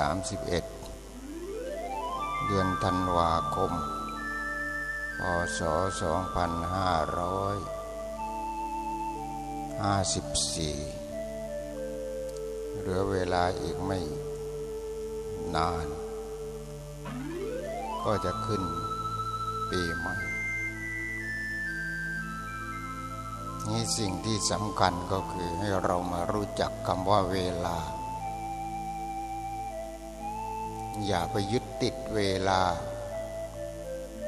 31 เดือนธันวาคม พศ 2554 เหลือเวลาอีกไม่นาน ก็จะขึ้นปีใหม่นี่สิ่งที่สำคัญก็คือให้เรามารู้จักคำว่าเวลา อย่าไปยึดติดเวลา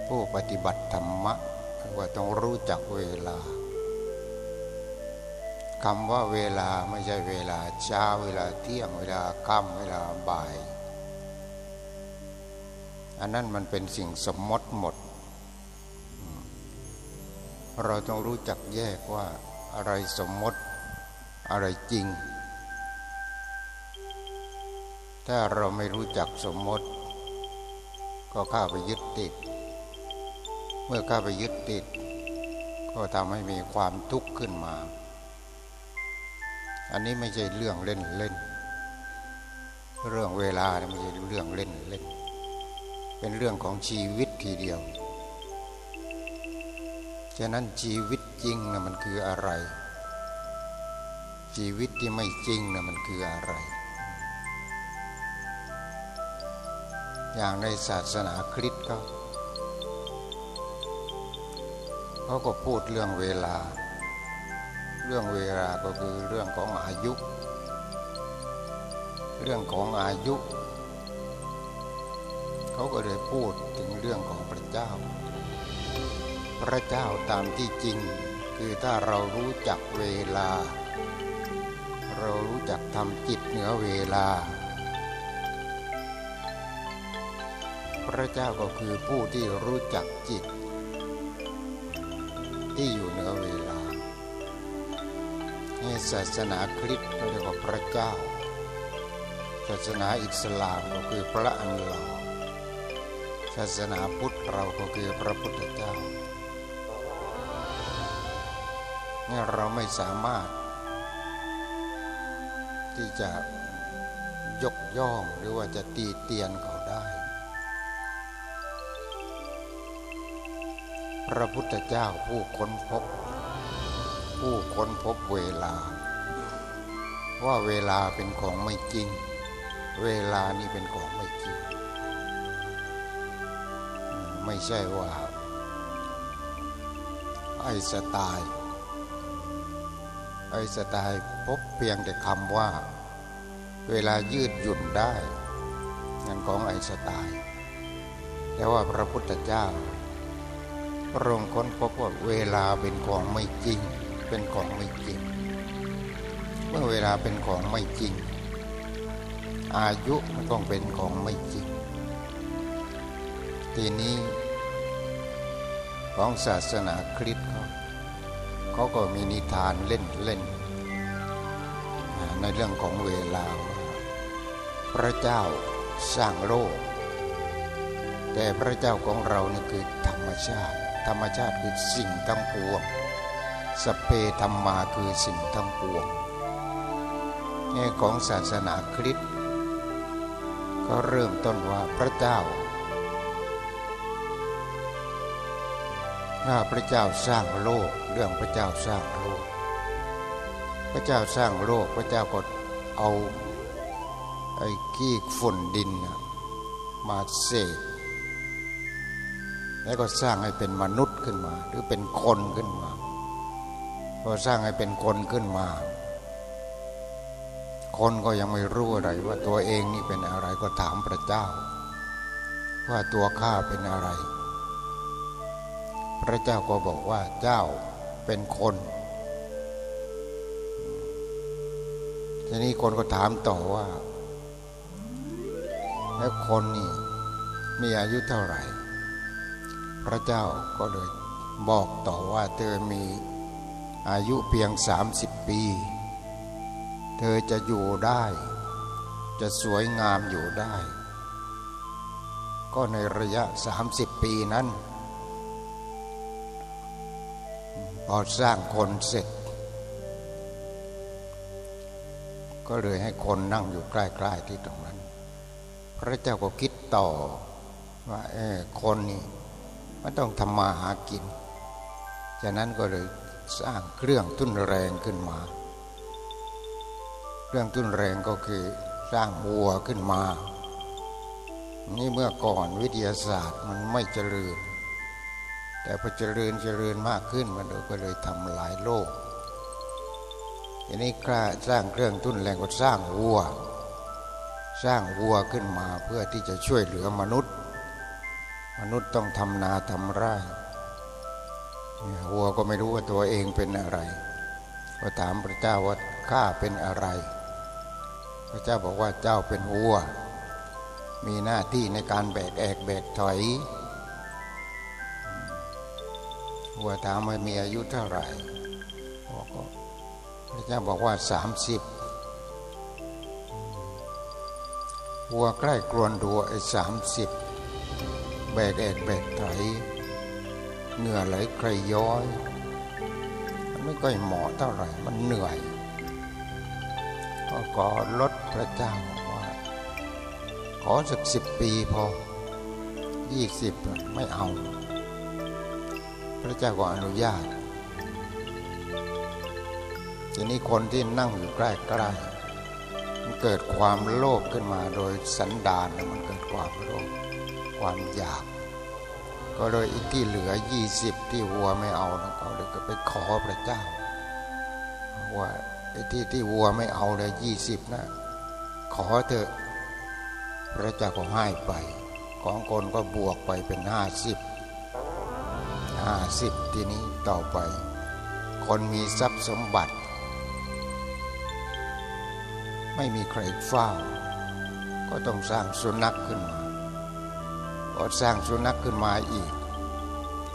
ผู้ปฏิบัติธรรมะว่าต้องรู้จักเวลาคำว่าเวลาไม่ใช่เวลาเช้าเวลาเที่ยงเวลาค่ำเวลาบ่าย อันนั้นมันเป็นสิ่งสมมติหมด เราต้องรู้จักแยกว่าอะไรสมมติอะไรจริง ถ้าเราไม่รู้จักสมมติ ก็ข้าไปยึดติด เมื่อข้าไปยึดติด ก็ทำให้มีความทุกข์ขึ้นมา อันนี้ไม่ใช่เรื่องเล่นเล่น เรื่องเวลาไม่ใช่เรื่องเล่นเล่น เป็นเรื่องของชีวิตทีเดียว ฉะนั้นชีวิตจริงนะมันคืออะไร ชีวิตที่ไม่จริงนะมันคืออะไร อย่างในศาสนาคริสต์เขาเขาก็พูดเรื่องเวลา เรื่องเวลาก็คือเรื่องของอายุ เรื่องของอายุ เขาก็เลยพูดถึงเรื่องของพระเจ้า พระเจ้าตามที่จริง คือถ้าเรารู้จักเวลา เรารู้จักทำจิตเหนือเวลา ระเจ้าก็คือผู้ที่รู้จักจิต ที่อยู่เหนือเวลานี่ศาสนาคริสต์เรียกว่าพระเจ้า ศาสนาอิสลามก็คือพระอัลลอฮ์ศาสนาพุทธเราก็คือพระพุทธเจ้านี่เราไม่สามารถ ที่จะยกย่องหรือว่าจะตีเตียนเขา พระพุทธเจ้าผู้ค้นพบ ผู้ค้นพบเวลา ว่าเวลาเป็นของไม่จริง เวลานี่เป็นของไม่จริง ไม่ใช่ว่า ไอ้สไตล์ไอสไตล์พบเพียงแต่คำว่า เวลายืดหยุ่นได้งั้นของไอสไตล์แต่ว่าพระพุทธเจ้า พระองค์ค้นพบว่าเวลาเป็นของไม่จริง เป็นของไม่จริง เมื่อเวลาเป็นของไม่จริง อายุมันต้องเป็นของไม่จริง ทีนี้ของศาสนาคริสต์เขาเขาก็มีนิทานเล่นเล่น ในเรื่องของเวลา พระเจ้าสร้างโลก แต่พระเจ้าของเรานี่คือธรรมชาติ ธรรมชาติคือสิ่งทั้งปวงสเปธรรมาคือสิ่งทั้งปวงนี่ของศาสนาคริสต์ก็เริ่มต้นว่าพระเจ้าถ้าพระเจ้าสร้างโลกเรื่องพระเจ้าสร้างโลก พระเจ้าสร้างโลกพระเจ้าก็เอาไอ้ขี้ฝุ่นดินมาเสก แล้วก็สร้างให้เป็นมนุษย์ขึ้นมา หรือเป็นคนขึ้นมาพอสร้างให้เป็นคนขึ้นมา คนก็ยังไม่รู้อะไร ว่าตัวเองนี่เป็นอะไรก็ถามพระเจ้า ว่าตัวข้าเป็นอะไร พระเจ้าก็บอกว่าเจ้าเป็นคนทีนี้คนก็ถามต่อว่า แล้วคนนี่มีอายุเท่าไหร่ พระเจ้าก็เลยบอกต่อว่าเธอมีอายุเพียงสามสิบปี เธอจะอยู่ได้ จะสวยงามอยู่ได้ ก็ในระยะสามสิบปีนั้น พอสร้างคนเสร็จ ก็เลยให้คนนั่งอยู่ใกล้ๆที่ตรงนั้น พระเจ้าก็คิดต่อว่าเออคนนี่ มันต้องทำมาหากิน จากนั้นก็เลยสร้างเครื่องทุ่นแรงขึ้นมา เครื่องทุ่นแรงก็คือสร้างวัวขึ้นมา นี่เมื่อก่อนวิทยาศาสตร์มันไม่เจริญ แต่พอเจริญเจริญมากขึ้นมันก็เลยทำลายโลกทีนี้กล้าสร้างเครื่องทุ่นแรงก็สร้างวัว สร้างวัวขึ้นมาเพื่อที่จะช่วยเหลือมนุษย์ มนุษย์ต้องทำนาทำไร่วัวก็ไม่รู้ว่าตัวเองเป็นอะไร ก็ถามพระเจ้าว่าข้าเป็นอะไร พระเจ้าบอกว่าเจ้าเป็นวัว มีหน้าที่ในการแบกแอกแบกถอยวัวถามว่ามีอายุเท่าไหร่พระเจ้าบอกว่าสามสิบวัวใกล้กรวนดัวไอ้สามสิบ แบกแอกแบกถเหงื่อไหลใครย้อยมันไม่ค่อยเหมาะเท่าไหร่มันเหนื่อย ก็ขอลดพระเจ้าว่า ขอสักสิบปีพอยี่สิบไม่เอา พระเจ้าก็อนุญาต ทีนี้คนที่นั่งอยู่ใกล้ๆมันเกิดความโลภขึ้นมาโดยสันดานมันเกิดความโลภ ความอยาก ก็เลยอีกที่เหลือยี่สิบที่วัวไม่เอานะเขาเลยก็ไปขอพระเจ้า ว่าไอ้ที่ที่วัวไม่เอาเลยยี่สิบนะ ขอเถอะพระเจ้าก็ให้ไป ของคนก็บวกไปเป็นห้าสิบห้าสิบทีนี้ต่อไป คนมีทรัพย์สมบัติ ไม่มีใครเฝ้า ก็ต้องสร้างสุนัขขึ้นมา ก็สร้างสุนัขขึ้นมาอีก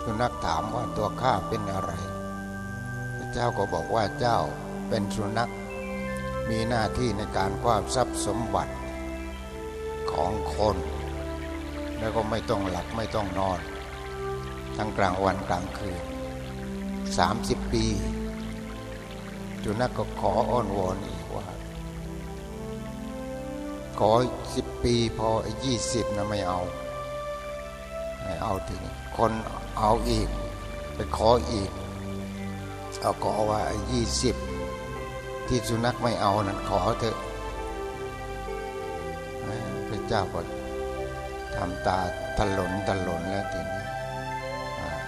สุนัขถามว่าตัวข้าเป็นอะไร พระเจ้าก็บอกว่าเจ้าเป็นสุนัข มีหน้าที่ในการคว้าทรัพย์สมบัติของคน แล้วก็ไม่ต้องหลับไม่ต้องนอน ทั้งกลางวันกลางคืนสามสิบปีสุนัขก็ขออ้อนวอนอีกว่า ขอสิบปีพอยี่สิบนะไม่เอา เอาทีนี้คนเอาอีก ไปขออีก เอาขอว่ายี่สิบที่สุนัขไม่เอานั้นขอเถอะพระเจ้าก็ทำตาถลนถลนแล้วทีนี้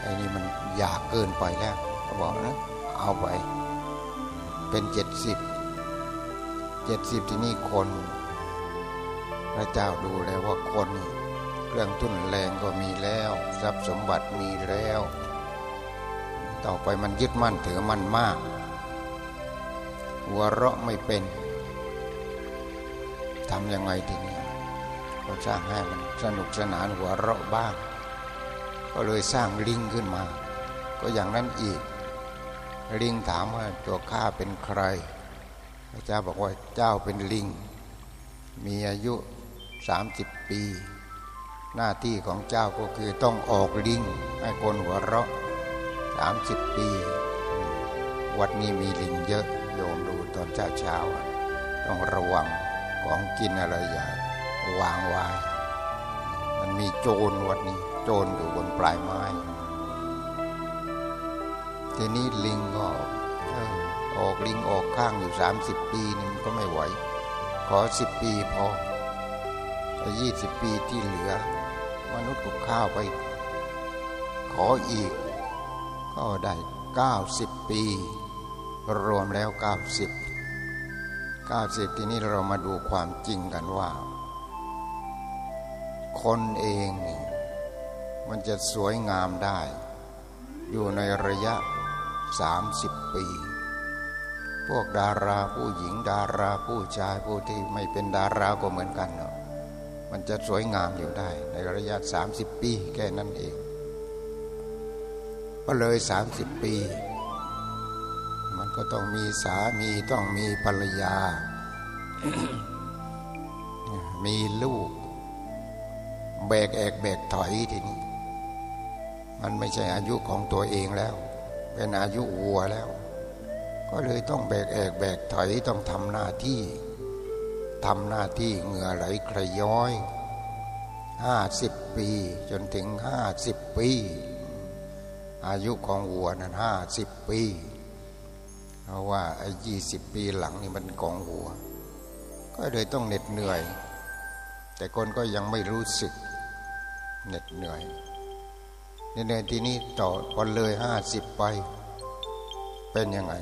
ไอ้นี่มันอยากเกินไปแล้วก็บอกนะเอาไป เป็นเจ็ดสิบเจ็ดสิบที่นี่คน พระเจ้าดูแล้วว่าคนนี่ เครื่องทุ่นแรงก็มีแล้ว ทรัพย์สมบัติมีแล้ว ต่อไปมันยึดมั่นถือมั่นมาก หัวเราะไม่เป็นทำยังไงทีนี้ก็สร้างให้มันสนุกสนานหัวเราะบ้าง ก็เลยสร้างลิงขึ้นมา ก็อย่างนั้นอีก ลิงถามว่าตัวข้าเป็นใครพระเจ้าบอกว่าเจ้าเป็นลิง มีอายุสามสิบปี หน้าที่ของเจ้าก็คือต้องออกลิงให้คนหัวเราะสามสิบปี วัดนี้มีลิงเยอะโยมดูตอนเช้าเช้าต้องระวังของกินอะไรอย่าวางไว้มันมีโจรวัดนี้ โจรอยู่บนปลายไม้ ทีนี้ลิงก็ออกลิงออกข้างอยู่สามสิบปีนี่มันก็ไม่ไหว ขอสิบปีพอยี่สิบปีที่เหลือ มนุษย์ก็ข้าวไป ขออีก ก็ได้เก้าสิบปี รวมแล้วเก้าสิบเก้าสิบทีนี้เรามาดูความจริงกันว่า คนเองนี่มันจะสวยงามได้ อยู่ในระยะสามสิบปีพวกดาราผู้หญิงดาราผู้ชายผู้ที่ไม่เป็นดาราก็เหมือนกันเนาะ มันจะสวยงามอยู่ได้ ในระยะ 30 ปีแค่นั้นเอง ก็เลย 30 ปี มันก็ต้องมีสามีต้องมีภรรยา มีลูก แบกแอกแบกถอยทีนี้ มันไม่ใช่อายุของตัวเองแล้ว เป็นอายุวัวแล้ว ก็เลยต้องแบกแอกแบกถอยต้องทำหน้าที่ ทำหน้าที่เหงื่อไหลกระย้อยห้าสิบปีจนถึงห้าสิบปี อายุของวัวนั้นห้าสิบปีเพราะว่าไอ้ยี่สิบปีหลังนี่มันกองวัว ก็เลยต้องเหน็ดเหนื่อย แต่คนก็ยังไม่รู้สึกเหน็ดเหนื่อยในทีนี้ต่อพอเลยห้าสิบไป เป็นยังไง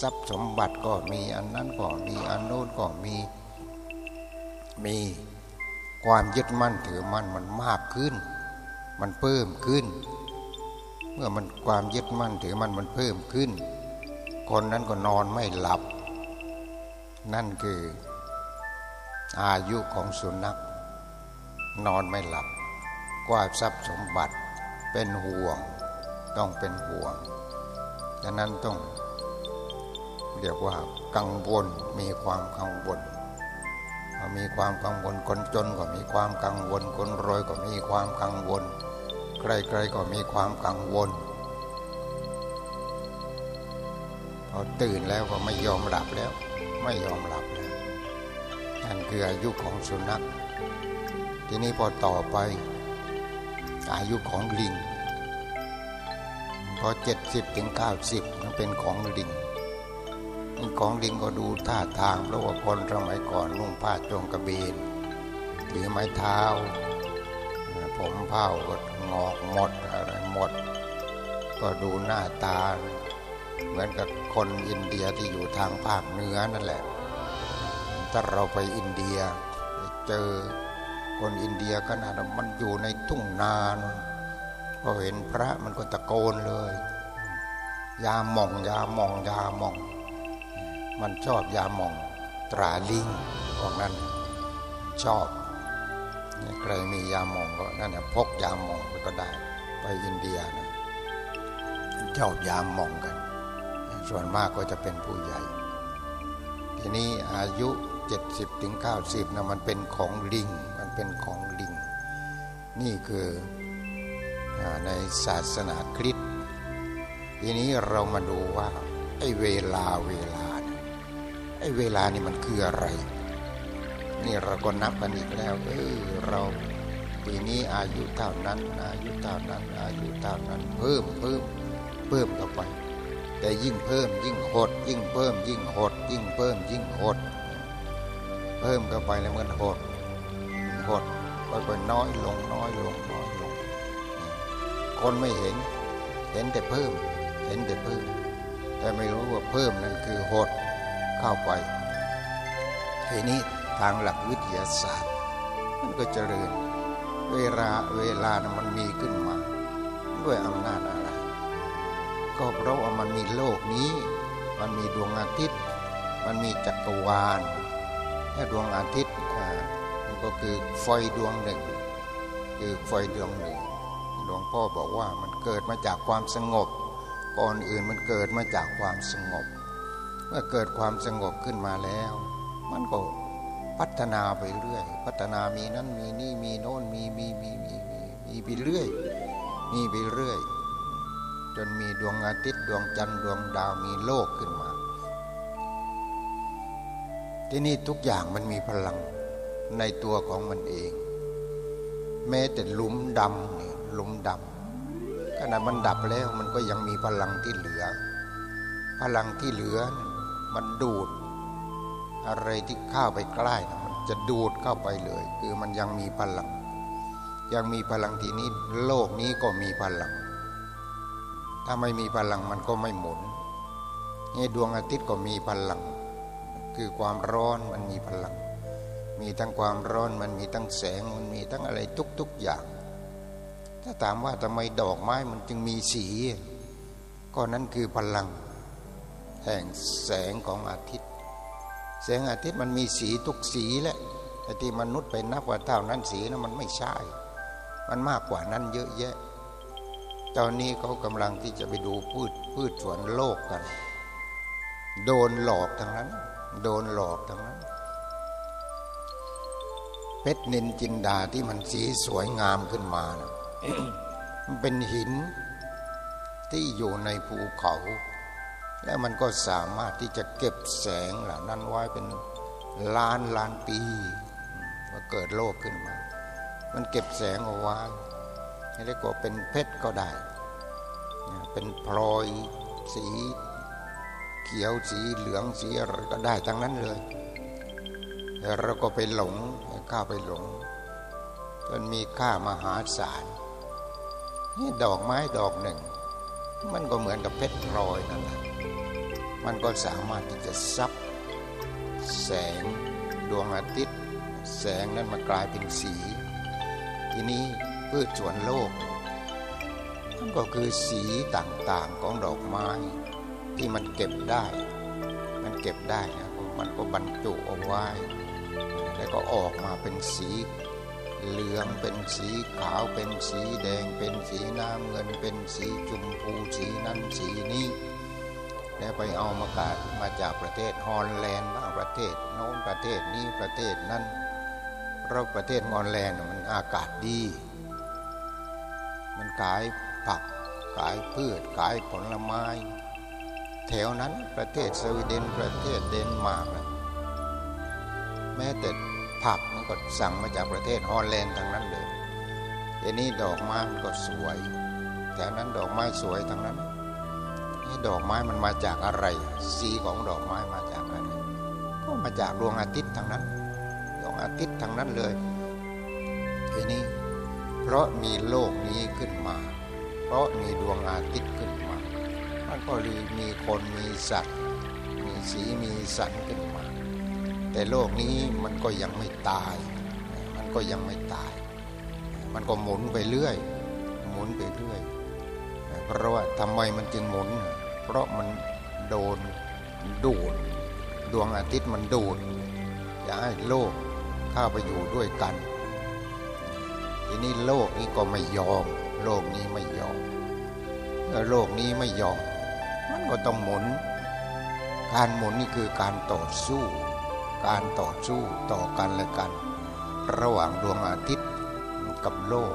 ทรัพย์สมบัติก็มีอันนั้นก็มีอันโน้นก็มี มีความยึดมั่นถือมั่นมันมากขึ้น มันเพิ่มขึ้น เมื่อมันความยึดมั่นถือมั่นมันเพิ่มขึ้น คนนั้นก็นอนไม่หลับ นั่นคืออายุของสุนัข นอนไม่หลับกว่าทรัพย์สมบัติเป็นห่วง ต้องเป็นห่วงดังนั้นต้องเรียกว่ากังวลมีความกังวล มีความกังวลคนจนก็มีความกังวลคนรวยก็มีความกังวล ใครๆก็มีความกังวล พอตื่นแล้วก็ไม่ยอมหลับแล้ว ไม่ยอมหลับแล้วนั่นคืออายุของสุนัข ทีนี้พอต่อไป อายุของลิงพอเจ็ดสิบถึงเก้าสิบมันเป็นของลิง ของลิงก็ดูท่าทางเพราะว่าคนสมัยก่อนนุ่งผ้าจงกระเบนถือไม้เท้า ผมเผาก็งอกหมดอะไรหมด ก็ดูหน้าตา เหมือนกับคนอินเดียที่อยู่ทางภาคเหนือนั่นแหละ ถ้าเราไปอินเดียเจอคนอินเดียขนาดมันอยู่ในทุ่งนานพอเห็นพระมันก็ตะโกนเลย ยาหม่องยาหม่องยาหม่อง มันชอบยาหมองตราลิงพวกนั้นชอบใครมียาหมองก็นั่นเนี่ยพกยาหมองไปก็ได้ ไปอินเดียนะชอบยาหมองกัน ส่วนมากก็จะเป็นผู้ใหญ่ ทีนี้อายุ 70ถึง90นะมันเป็นของลิง มันเป็นของลิง นี่คือในศาสนาคริสต์ทีนี้เรามาดูว่าไอ้เวลาเวลา ไอ้เวลานี่มันคืออะไร นี่เราก็นับกันอีกแล้ว เออเราปีนี้อายุเท่านั้น อายุเท่านั้น อายุเท่านั้น เพิ่มเพิ่มเพิ่มเข้าไป แต่ยิ่งเพิ่มยิ่งหด ยิ่งเพิ่ม ยิ่งหด ยิ่งเพิ่ม ยิ่งหด เพิ่มเข้าไปแล้วมันหดหดค่อยๆน้อยลงน้อยลงน้อยลง คนไม่เห็น เห็นแต่เพิ่ม เห็นแต่เพิ่ม แต่ไม่รู้ว่าเพิ่มนั้นคือหด เข้าไปทีนี้ทางหลักวิทยาศาสตร์ มันก็เจริญ เวลาเวลานะมันมีขึ้นมา ด้วยอำนาจอะไร ก็เพราะว่ามันมีโลกนี้ มันมีดวงอาทิตย์ มันมีจักรวาลแค่ดวงอาทิตย์มันก็คือไฟดวงหนึ่ง คือไฟดวงหนึ่งหลวงพ่อบอกว่ามันเกิดมาจากความสงบ ก่อนอื่นมันเกิดมาจากความสงบ เมื่อเกิดความสงบขึ้นมาแล้ว มันก็พัฒนาไปเรื่อย พัฒนามีนั้นมีนี่มีโน่นมีมีมีมีมีมีไปเรื่อย มีไปเรื่อย จนมีดวงอาทิตย์ดวงจันทร์ดวงดาวมีโลกขึ้นมา ที่นี่ทุกอย่างมันมีพลังในตัวของมันเอง แม้แต่หลุมดำเนี่ยหลุมดำขณะมันดับแล้วมันก็ยังมีพลังที่เหลือ พลังที่เหลือ มันดูด อะไรที่เข้าไปใกล้นะมันจะดูดเข้าไปเลย คือมันยังมีพลัง ยังมีพลังทีนี้โลกนี้ก็มีพลัง ถ้าไม่มีพลังมันก็ไม่หมุนนี่ดวงอาทิตย์ก็มีพลัง คือความร้อนมันมีพลัง มีทั้งความร้อนมันมีทั้งแสงมันมีทั้งอะไรทุก ๆอย่าง ถ้าถามว่าทำไมดอกไม้มันจึงมีสี ก็นั้นคือพลัง แห่งแสงของอาทิตย์ แสงอาทิตย์มันมีสีทุกสีแหละแต่ที่มนุษย์ไปนับว่าเท่านั้นสีนะมันไม่ใช่ มันมากกว่านั้นเยอะแยะ ตอนนี้เขากำลังที่จะไปดูพืชพืชสวนโลกกัน โดนหลอกทั้งนั้น โดนหลอกทั้งนั้นเพชรนินจินดาที่มันสีสวยงามขึ้นมานะมันเป็นหินที่อยู่ในภูเขา และมันก็สามารถที่จะเก็บแสงเหล่านั้นไว้เป็นล้านล้านปีว่าเกิดโลกขึ้นมา มันเก็บแสงเอาไว้เรียกว่าเป็นเพชรก็ได้ เป็นพลอยสีเขียวสีเหลืองสีอะไรก็ได้ทั้งนั้นเลยเราก็ไปหลงข้าไปหลงจนมีค่ามหาศาลนี่ดอกไม้ดอกหนึ่ง มันก็เหมือนกับเพชรพลอยนั่นแหละ มันก็สามารถที่จะซับแสงดวงอาทิตย์ แสงนั้นมากลายเป็นสี ทีนี้พืชสวนโลกมันก็คือสีต่างๆของดอกไม้ที่มันเก็บได้ มันเก็บได้นะมันก็บรรจุเอาไว้ แล้วก็ออกมาเป็นสีเหลืองเป็นสีขาวเป็นสีแดงเป็นสีน้ำเงินเป็นสีชมพูสีนั้นสีนี้ แล้วไปเอาอากาศมาจากประเทศฮอลแลนด์บ้างประเทศโน้นประเทศนี้ประเทศนั้นเราประเทศฮอลแลนด์มันอากาศดี มันขายผักขายพืชขายผลไม้ แถวนั้นประเทศสวีเดนประเทศเดนมาร์กแม้แต่ผักมันก็สั่งมาจากประเทศฮอลแลนด์ทั้งนั้นเลยทีนี้ดอกไม้ก็สวยแถวนั้นดอกไม้สวยทั้งนั้น ดอกไม้มันมาจากอะไร สีของดอกไม้มาจากอะไรก็มาจากดวงอาทิตย์ทั้งนั้น ดวงอาทิตย์ทั้งนั้นเลยทีนี้ เพราะมีโลกนี้ขึ้นมา เพราะมีดวงอาทิตย์ขึ้นมา มันก็เลยมีคนมีสัตว์ มีสีมีสันขึ้นมา แต่โลกนี้มันก็ยังไม่ตาย มันก็ยังไม่ตาย มันก็หมุนไปเรื่อย หมุนไปเรื่อย เพราะว่าทำไมมันจึงหมุน เพราะมันโดนดูด ดวงอาทิตย์มันดูดอยากให้โลกเข้าไปอยู่ด้วยกัน ทีนี้โลกนี้ก็ไม่ยอม โลกนี้ไม่ยอมเมื่อโลกนี้ไม่ยอม มันก็ต้องหมุน การหมุนนี่คือการต่อสู้ การต่อสู้ต่อกันและกัน ระหว่างดวงอาทิตย์กับโลก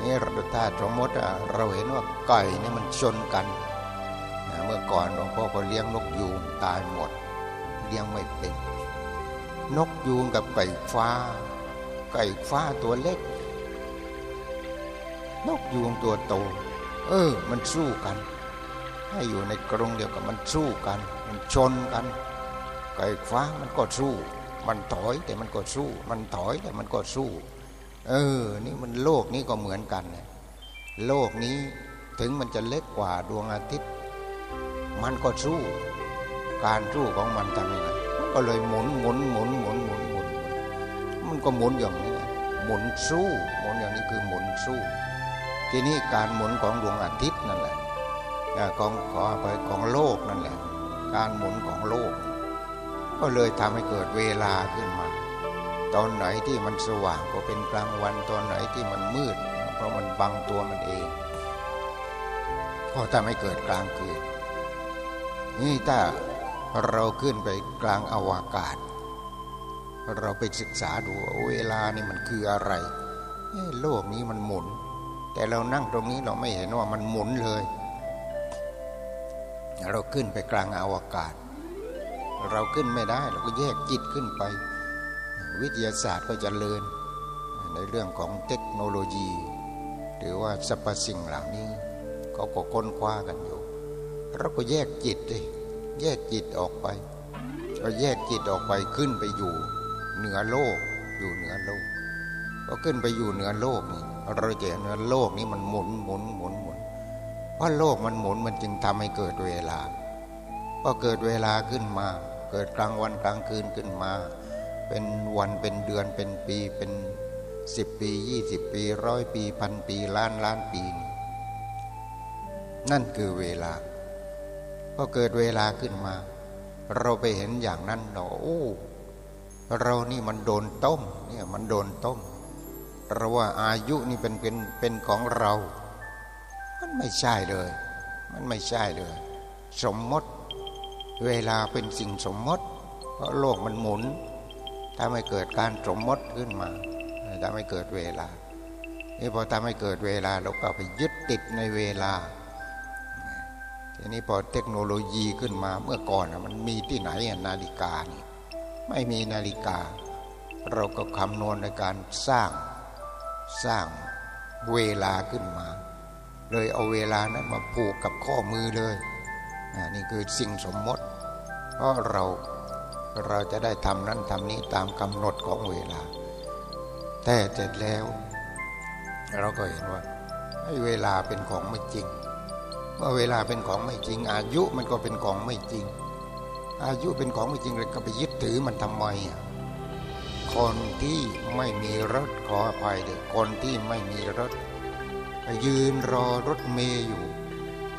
นี่ถ้าสมมติเราเห็นว่าไก่นี่มันชนกัน มื่อก่อนหลวงพ่อก็เลี้ยงนกยูงตายหมด เลี้ยงไม่เป็น นกยูงกับไก่ฟ้า ไก่ฟ้าตัวเล็ก นกยูงตัวโต เออ มันสู้กัน ให้อยู่ในกรงเดียวกับมันสู้กัน มันชนกัน ไก่ฟ้ามันก็สู้ มันถอยแต่มันก็สู้ มันถอยแต่มันก็สู้ เออ นี่มันโลกนี้ก็เหมือนกันเนี่ยโลกนี้ถึงมันจะเล็กกว่าดวงอาทิตย์ มันก็สู้ การสู้ของมันทำยังไงมันก็เลยหมุนหมุนหมุนหมุนหมุนหมุนมันก็หมุนอย่างนี้หมุนสู้หมุนอย่างนี้คือหมุนสู้ ทีนี้การหมุนของดวงอาทิตย์นั่นแหละของขอไปของโลกนั่นแหละ การหมุนของโลก ก็เลยทำให้เกิดเวลาขึ้นมา ตอนไหนที่มันสว่างก็เป็นกลางวันตอนไหนที่มันมืด เพราะมันบังตัวมันเองก็ทำให้เกิดกลางคืน นี่ถ้าเราขึ้นไปกลางอวกาศ เราไปศึกษาดูเวลานี่มันคืออะไรโลกนี้มันหมุน แต่เรานั่งตรงนี้เราไม่เห็นว่ามันหมุนเลย เราขึ้นไปกลางอวกาศ เราขึ้นไม่ได้เราก็แยกจิตขึ้นไป วิทยาศาสตร์ก็จเจริญ ในเรื่องของเทคโนโลยี หรือว่าสรรพสิ่งเหล่านี้เขาก็ค้นคว้ากันอยู่ เราก็แยกจิตเลยแยกจิตออกไป ก็แยกจิตออกไปขึ้นไปอยู่เหนือโลกอยู่เหนือโลกก็ขึ้นไปอยู่เหนือโลกนี่เราจะเห็นว่าโลกนี้มันหมุนหมุนหมุนหมุนเพราะโลกมันหมุนมันจึงทำให้เกิดเวลาพอเกิดเวลาขึ้นมา เกิดกลางวันกลางคืนขึ้นมา เป็นวันเป็นเดือนเป็นปีเป็นสิบปียี่สิบปีร้อยปีพันปีล้านล้านปี นั่นคือเวลา พอเกิดเวลาขึ้นมา เราไปเห็นอย่างนั้นเราโอ้เรานี่มันโดนต้มเนี่ยมันโดนต้มเราว่าอายุนี่เป็นเป็นเป็นของเรา มันไม่ใช่เลย มันไม่ใช่เลย สมมติ เวลาเป็นสิ่งสมมติ เพราะโลกมันหมุนทำให้เกิดการสมมติขึ้นมาทำให้เกิดเวลานี่พอทำให้เกิดเวลาเราก็ไปยึดติดในเวลา ทีนี้พอเทคโนโลยีขึ้นมาเมื่อก่อนมันมีที่ไหนนาฬิกานี่ไม่มีนาฬิกา เราก็คำนวณในการสร้างสร้างเวลาขึ้นมา เลยเอาเวลานั้นมาผูกกับข้อมือเลยนี่คือสิ่งสมมติ เพราะเราเราจะได้ทำนั้นทำนี้ตามกำหนดของเวลา แต่เสร็จแล้ว เราก็เห็นว่าให้เวลาเป็นของไม่จริง เมื่อเวลาเป็นของไม่จริง อายุมันก็เป็นของไม่จริง อายุเป็นของไม่จริงเลยก็ไปยึดถือมันทำไมอะคนที่ไม่มีรถขออภัยเด็กคนที่ไม่มีรถยืนรอรถเมย์อยู่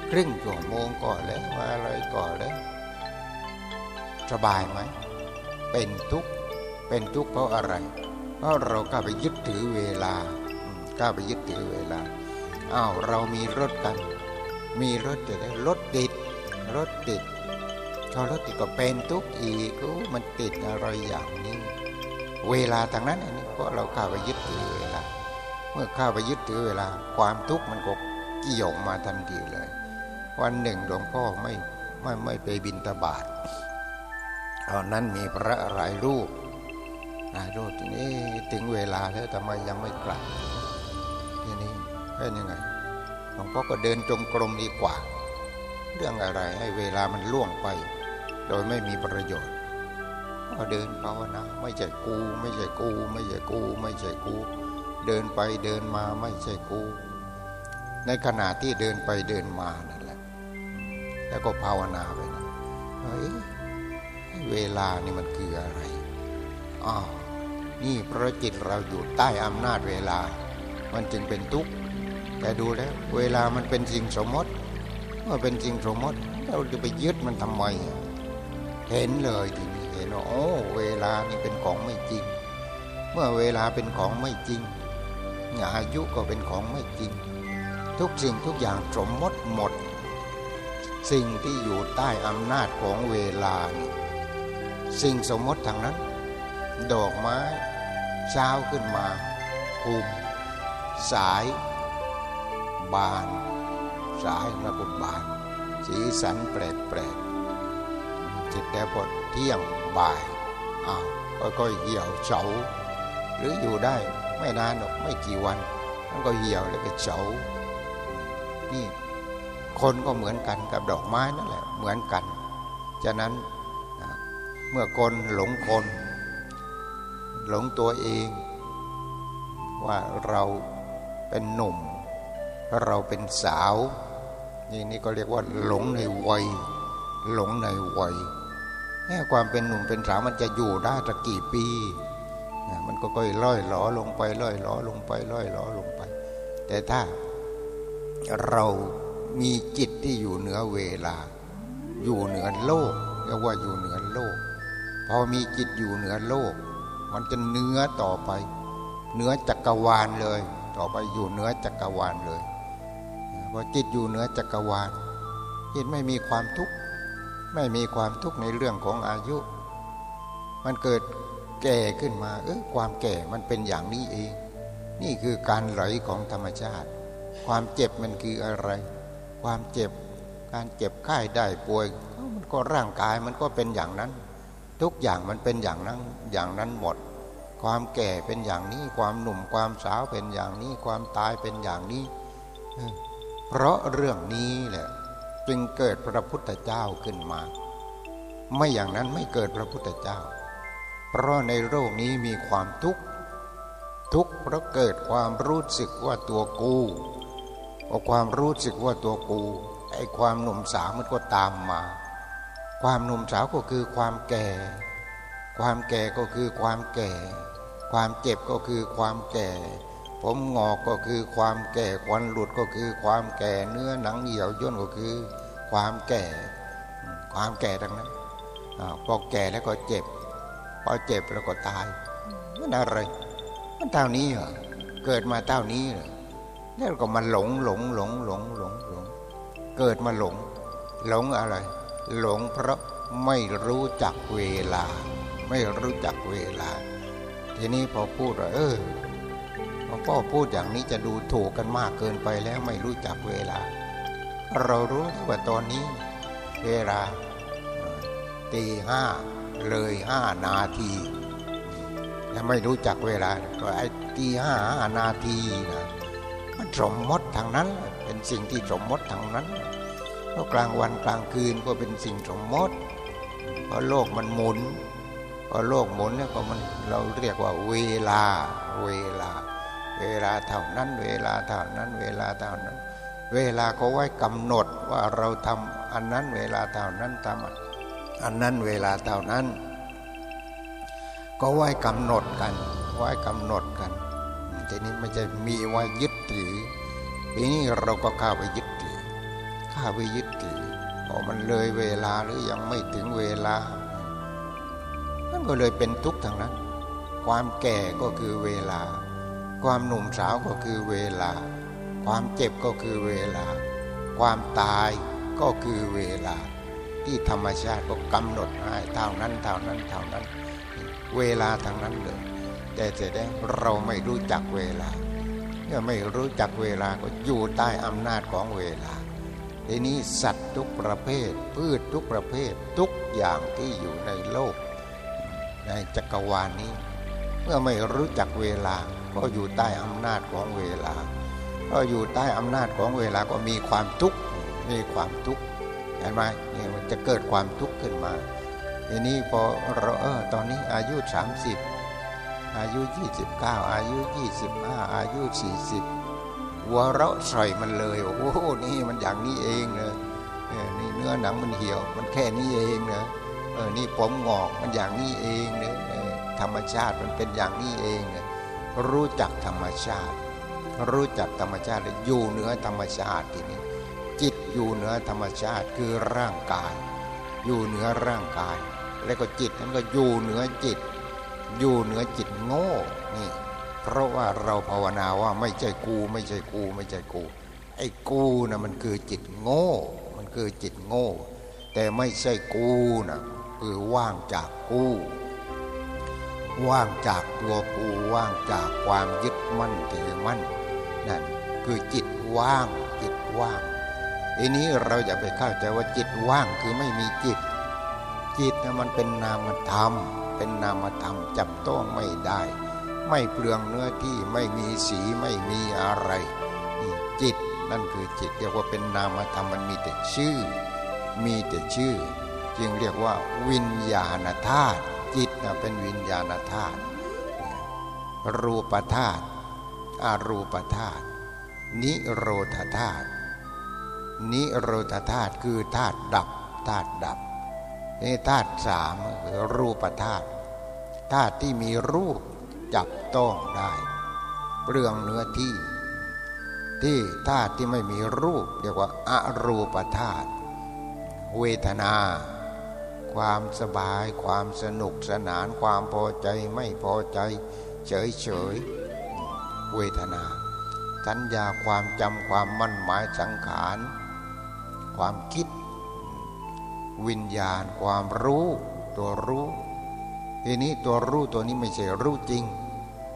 ครึ่งชั่วโมงก่อนแล้วอะไรก่อนแล้วสบายไหมเป็นทุกข์เป็นทุกข์เพราะอะไร เพราะเราก็ไปยึดถือเวลาก็ไปยึดถือเวลาอ้าวเรามีรถกัน มีรถจะได้รถติด รถติดพอรถติดก็เป็นทุกข์อีกมันติดอะไรอย่างนี้ เวลาทางนั้นอันนี้เพราะเราเข้าไปยึดถือเวลา เมื่อเข้าไปยึดถือเวลา ความทุกข์มันก็เกี่ยวมาทันทีเลย วันหนึ่งหลวงพ่อไม่ไม่ไม่ไปบินตบาทตอนนั้นมีพระหลายรูปหลายรูปทีนี้ถึงเวลาแล้วทำไมยังไม่กลับทีนี้เป็นยังไง หลวงพ่อก็เดินจงกรมดีกว่า เรื่องอะไรให้เวลามันล่วงไป โดยไม่มีประโยชน์ก็เดินภาวนาไม่ใช่กู ไม่ใช่กู ไม่ใช่กู ไม่ใช่กู เดินไปเดินมาไม่ใช่กู ในขณะที่เดินไปเดินมานั่นแหละ แล้วก็ภาวนาไปนะเฮ้ยเวลานี่มันคืออะไรอ้าวนี่พระจิตเราอยู่ใต้อำนาจเวลา มันจึงเป็นทุกข์ แต่ดูแล้ว เวลามันเป็นสิ่งสมมติเมื่อเป็นสิ่งสมมติ เราจะไปยึดมันทำไม เห็นเลยทีนี้เห็นว่าโอ้เวลานี่เป็นของไม่จริง เมื่อเวลาเป็นของไม่จริงอายุก็เป็นของไม่จริง ทุกสิ่งทุกอย่างสมมติหมด สิ่งที่อยู่ใต้อำนาจของเวลานี่สิ่งสมมติทางนั้น ดอกไม้ เช้าขึ้นมาภูมิสาย บานสายมาบุบานสีสันแปลกแปลกจิตแล้วพอเที่ยงบ่ายอ้าวก็เหี่ยวเฉาหรืออยู่ได้ไม่นานหรอกไม่กี่วัน มันก็เหี่ยวแล้วก็เฉานี่คนก็เหมือนกันกับดอกไม้นั่นแหละเหมือนกันฉะนั้นเมื่อคนหลงคน หลงตัวเอง ว่าเราเป็นหนุ่ม เราเป็นสาว นี่นี่ก็เรียกว่า หลงในวัย หลงในวัยแค่ความเป็นหนุ่มเป็นสาวมันจะอยู่ได้ตะกี่ปีมันก็ค่อยล่อยหลอลงไปล่อยหลอลงไปล่อยหลอลงไป แต่ถ้าเรามีจิตที่อยู่เหนือเวลา อยู่เหนือโลกเรียกว่าอยู่เหนือโลก พอมีจิตอยู่เหนือโลก มันจะเนื้อต่อไปเนื้อจักรวาลเลย ต่อไปอยู่เหนือจักรวาลเลย พอจิตอยู่เหนือจักรวาลจิตไม่มีความทุกข์ไม่มีความทุกข์ในเรื่องของอายุ มันเกิดแก่ขึ้นมา เออความแก่มันเป็นอย่างนี้เอง นี่คือการไหลของธรรมชาติ ความเจ็บมันคืออะไร ความเจ็บการเจ็บไข้ได้ป่วย มันก็ร่างกายมันก็เป็นอย่างนั้น ทุกอย่างมันเป็นอย่างนั้นอย่างนั้นหมด ความแก่เป็นอย่างนี้ ความหนุ่มความสาวเป็นอย่างนี้ ความตายเป็นอย่างนี้ เพราะเรื่องนี้แหละ จึงเกิดพระพุทธเจ้าขึ้นมา ไม่อย่างนั้นไม่เกิดพระพุทธเจ้า เพราะในโลกนี้มีความทุกข์ทุกข์เพราะเกิดความรู้สึกว่าตัวกูพอความรู้สึกว่าตัวกูไอ้ความหนุ่มสาวมันก็ตามมา ความหนุ่มสาวก็คือความแก่ ความแก่ก็คือความแก่ ความเจ็บก็คือความแก่ ผมงอกก็คือความแก่ควันหลุดก็คือความแก่เนื้อหนังเหี่ยวย่นก็คือ ความแก่ ความแก่ดังนั้นพอแก่แล้วก็เจ็บ พอเจ็บแล้วก็ตายมันอะไรมันเท่านี้เหรอเกิดมาเท่านี้เหรอแล้วก็มาหลงหลงหลงหลงหลงหลงเกิดมาหลง หลงอะไร หลงเพราะไม่รู้จักเวลา ไม่รู้จักเวลา ทีนี้พอพูดว่าเออ ลวงพ่อพูดอย่างนี้จะดูถูกกันมากเกินไปแล้วไม่รู้จักเวลา เรารู้ว่าตอนนี้เวลาตีห้าเลยห้านาทียังไม่รู้จักเวลาก็ไอ้ตีห้าห้านาทีนะมันสมมติทางนั้น เป็นสิ่งที่สมมติทางนั้นเพราะกลางวันกลางคืนก็เป็นสิ่งสมมติเพราะโลกมันหมุนพอโลกหมุนเนี่ยก็มันเราเรียกว่าเวลาเวลา เวลาเท่านั้น เวลาเท่านั้น เวลาเท่านั้น เวลาก็ไว้กำหนดว่าเราทำอันนั้นเวลาเท่านั้นทำอันนั้นเวลาเท่านั้น ก็ไว้กำหนดกัน ไว้กำหนดกันทีนี้ไม่ใช่มีไว้ยึดถือทีนี้เราก็ข้าไปยึดถือข้าไปยึดถือพอมันเลยเวลาหรือยังไม่ถึงเวลานั่นก็เลยเป็นทุกข์ทางนั้น ความแก่ก็คือเวลา ความหนุ่มสาวก็คือเวลา ความเจ็บก็คือเวลา ความตายก็คือเวลา ที่ธรรมชาติก็กำหนดให้เท่านั้นเท่านั้นเท่านั้น เวลาทางนั้นเลยแต่เสด็จเราไม่รู้จักเวลาเมื่อไม่รู้จักเวลาก็อยู่ใต้อำนาจของเวลาทีนี้สัตว์ทุกประเภท พืชทุกประเภททุกอย่างที่อยู่ในโลก ในจักรวาลนี้ เมื่อไม่รู้จักเวลา ก็อยู่ใต้อำนาจของเวลา ก็อยู่ใต้อำนาจของเวลาก็มีความทุกข์มีความทุกข์เห็นไหมนี่มันจะเกิดความทุกข์ขึ้นมาทีนี้พอเราเออตอนนี้อายุ 30 อายุ 29 อายุ 25 อายุ 40หัวเราะใส่มันเลยโอ้โหนี่มันอย่างนี้เองเลยนี่เนื้อหนังมันเหี่ยว มันแค่นี้เองเนะเออนี่ผมงอกมันอย่างนี้เองเนี่ยธรรมชาติมันเป็นอย่างนี้เองเนี่ย รู้จักธรรมชาติ รู้จักธรรมชาติอยู่เหนือธรรมชาติทีนี้ จิตอยู่เหนือธรรมชาติคือร่างกาย อยู่เหนือร่างกาย แล้วก็จิตนั้นก็อยู่เหนือจิต อยู่เหนือจิตโง่นี่ เพราะว่าเราภาวนาว่าไม่ใช่กู ไม่ใช่กู ไม่ใช่กู ไอ้กูนะมันคือจิตโง่ มันคือจิตโง่ แต่ไม่ใช่กูนะคือว่างจากกู ว่างจากตัวกูว่างจากความยึดมั่นถือมั่นนั่นคือจิตว่างจิตว่างทีนี้เราจะไปเข้าใจว่าจิตว่างคือไม่มีจิต จิตนะมันเป็นนามธรรม เป็นนามธรรมจับต้องไม่ได้ ไม่เปลืองเนื้อที่ไม่มีสีไม่มีอะไรจิตนั่นคือจิตเรียกว่าเป็นนามธรรมมันมีแต่ชื่อ มีแต่ชื่อ จึงเรียกว่าวิญญาณธาตุ จิตเป็นวิญญาณธาตุรูปธาตุอารูปธาตุนิโรธธาตุนิโรธธาตุคือธาตุดับธาตุดับนี่ธาตุสามคือรูปธาตุธาตุที่มีรูปจับต้องได้เปลืองเนื้อที่ ที่ธาตุที่ไม่มีรูป เรียกว่าอารูปธาตุเวทนา ความสบาย ความสนุกสนาน ความพอใจไม่พอใจ เฉยเฉยเวทนาสัญญาความจำความมั่นหมายสังขาร ความคิด วิญญาณ ความรู้ตัวรู้ทีนี้ตัวรู้ตัวนี้ไม่ใช่รู้จริง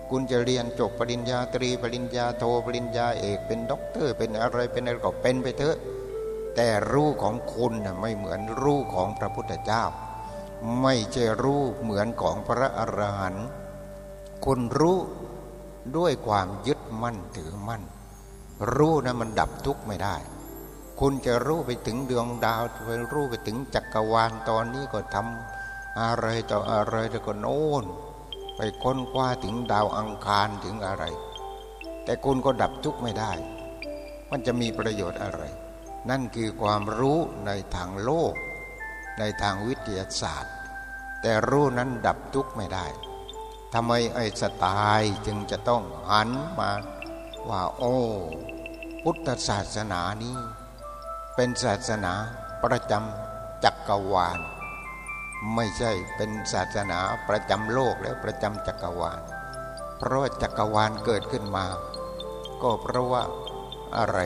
คุณจะเรียนจบปริญญาตรีปริญญาโทปริญญาเอกเป็นด็อกเตอร์ เป็นอะไรเป็นอะไรก็เป็นไปเถอะ แต่รู้ของคุณไม่เหมือนรู้ของพระพุทธเจ้า ไม่ใช่รู้เหมือนของพระอรหันต์คุณรู้ด้วยความยึดมั่นถือมั่น รู้นะมันดับทุกข์ไม่ได้ คุณจะรู้ไปถึงดวงดาวไปรู้ไปถึงจักรวาลตอนนี้ก็ทำอะไรต่ออะไรแล้วก็โน่นไปค้นคว้าถึงดาวอังคารถึงอะไร แต่คุณก็ดับทุกข์ไม่ได้ มันจะมีประโยชน์อะไร นั่นคือความรู้ในทางโลก ในทางวิทยาศาสตร์ แต่รู้นั้นดับทุกข์ไม่ได้ทำไมไอ้สตายจึงจะต้องหันมาว่าโอ้พุทธศาสนานี้ เป็นศาสนาประจำจักรวาล ไม่ใช่เป็นศาสนาประจำโลกแล้วประจำจักรวาล เพราะจักรวาลเกิดขึ้นมา ก็เพราะว่าอะไร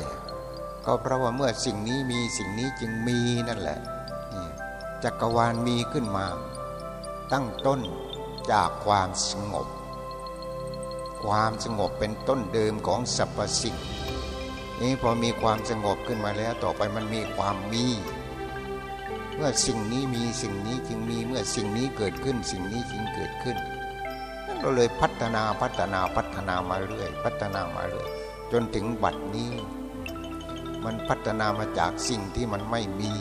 ก็เพราะว่าเมื่อสิ่งนี้มีสิ่งนี้จึงมีนั่นแหละจักรวาลมีขึ้นมา ตั้งต้นจากความสงบ ความสงบเป็นต้นเดิมของสรรพสิ่ง นี่พอมีความสงบขึ้นมาแล้วต่อไปมันมีความมี เมื่อสิ่งนี้มีสิ่งนี้จึงมีเมื่อสิ่งนี้เกิดขึ้นสิ่งนี้จึงเกิดขึ้นเราเลยพัฒนาพัฒนาพัฒนามาเรื่อย พัฒนามาเรื่อย จนถึงบัดนี้ มันพัฒนามาจากสิ่งที่มันไม่มี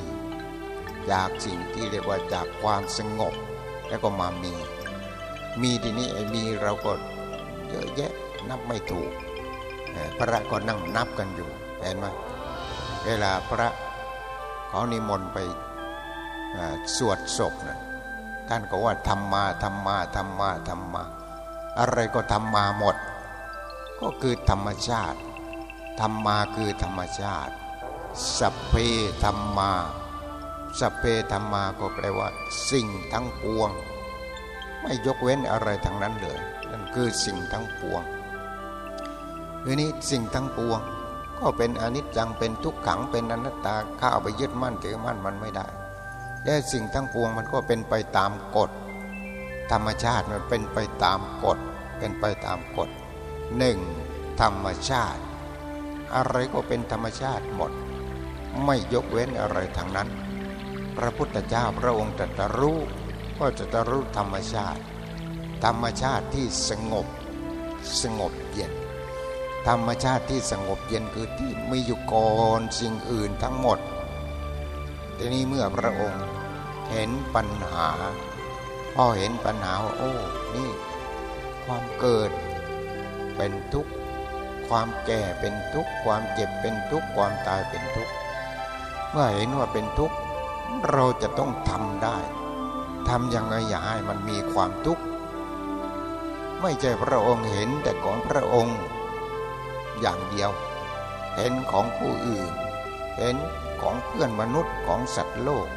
จากสิ่งที่เรียกว่าจากความสงบ แล้วก็มามี มีทีนี้ไอ้มีเราก็เยอะแยะนับไม่ถูก พระก็นั่งนับกันอยู่ เห็นไหมเวลาพระเขานิมนต์ไปสวดศพนะท่านก็ว่าทำมาทำมาทำมาทำมา อะไรก็ทำมาหมด ก็คือธรรมชาติ ธรรมาคือธรรมชาติ สัพเพธรรมาสัพเพธรรมาก็แปลว่า สิ่งทั้งปวง ไม่ยกเว้นอะไรทั้งนั้นเลยนั่นคือสิ่งทั้งปวงทีนี้สิ่งทั้งปวง ก็เป็นอนิจจังเป็นทุกขังเป็นอนัตตาข้าไปยึดมั่นถือมั่นมันไม่ได้ และสิ่งทั้งปวงมันก็เป็นไปตามกฎ ธรรมชาติมันเป็นไปตามกฎเป็นไปตามกฎหนึ่งธรรมชาติ อะไรก็เป็นธรรมชาติหมด ไม่ยกเว้นอะไรทั้งนั้น พระพุทธเจ้าพระองค์ตรัสรู้ก็จะตรู้ธรรมชาติ ธรรมชาติที่สงบสงบเย็น ธรรมชาติที่สงบเย็นคือที่มีอยู่ก่อนสิ่งอื่นทั้งหมด ทีนี้เมื่อพระองค์เห็นปัญหาพอเห็นปัญหาว่าโอ้ นี่ ความเกิดเป็นทุกข์ ความแก่เป็นทุกข์ความเจ็บเป็นทุกข์ความตายเป็นทุกข์เมื่อเห็นว่าเป็นทุกข์เราจะต้องทำได้ทำยังไงอย่าให้มันมีความทุกข์ไม่ใช่พระองค์เห็นแต่ของพระองค์ อย่างเดียว เห็นของผู้อื่น เห็นของเพื่อนมนุษย์ของสัตว์โลก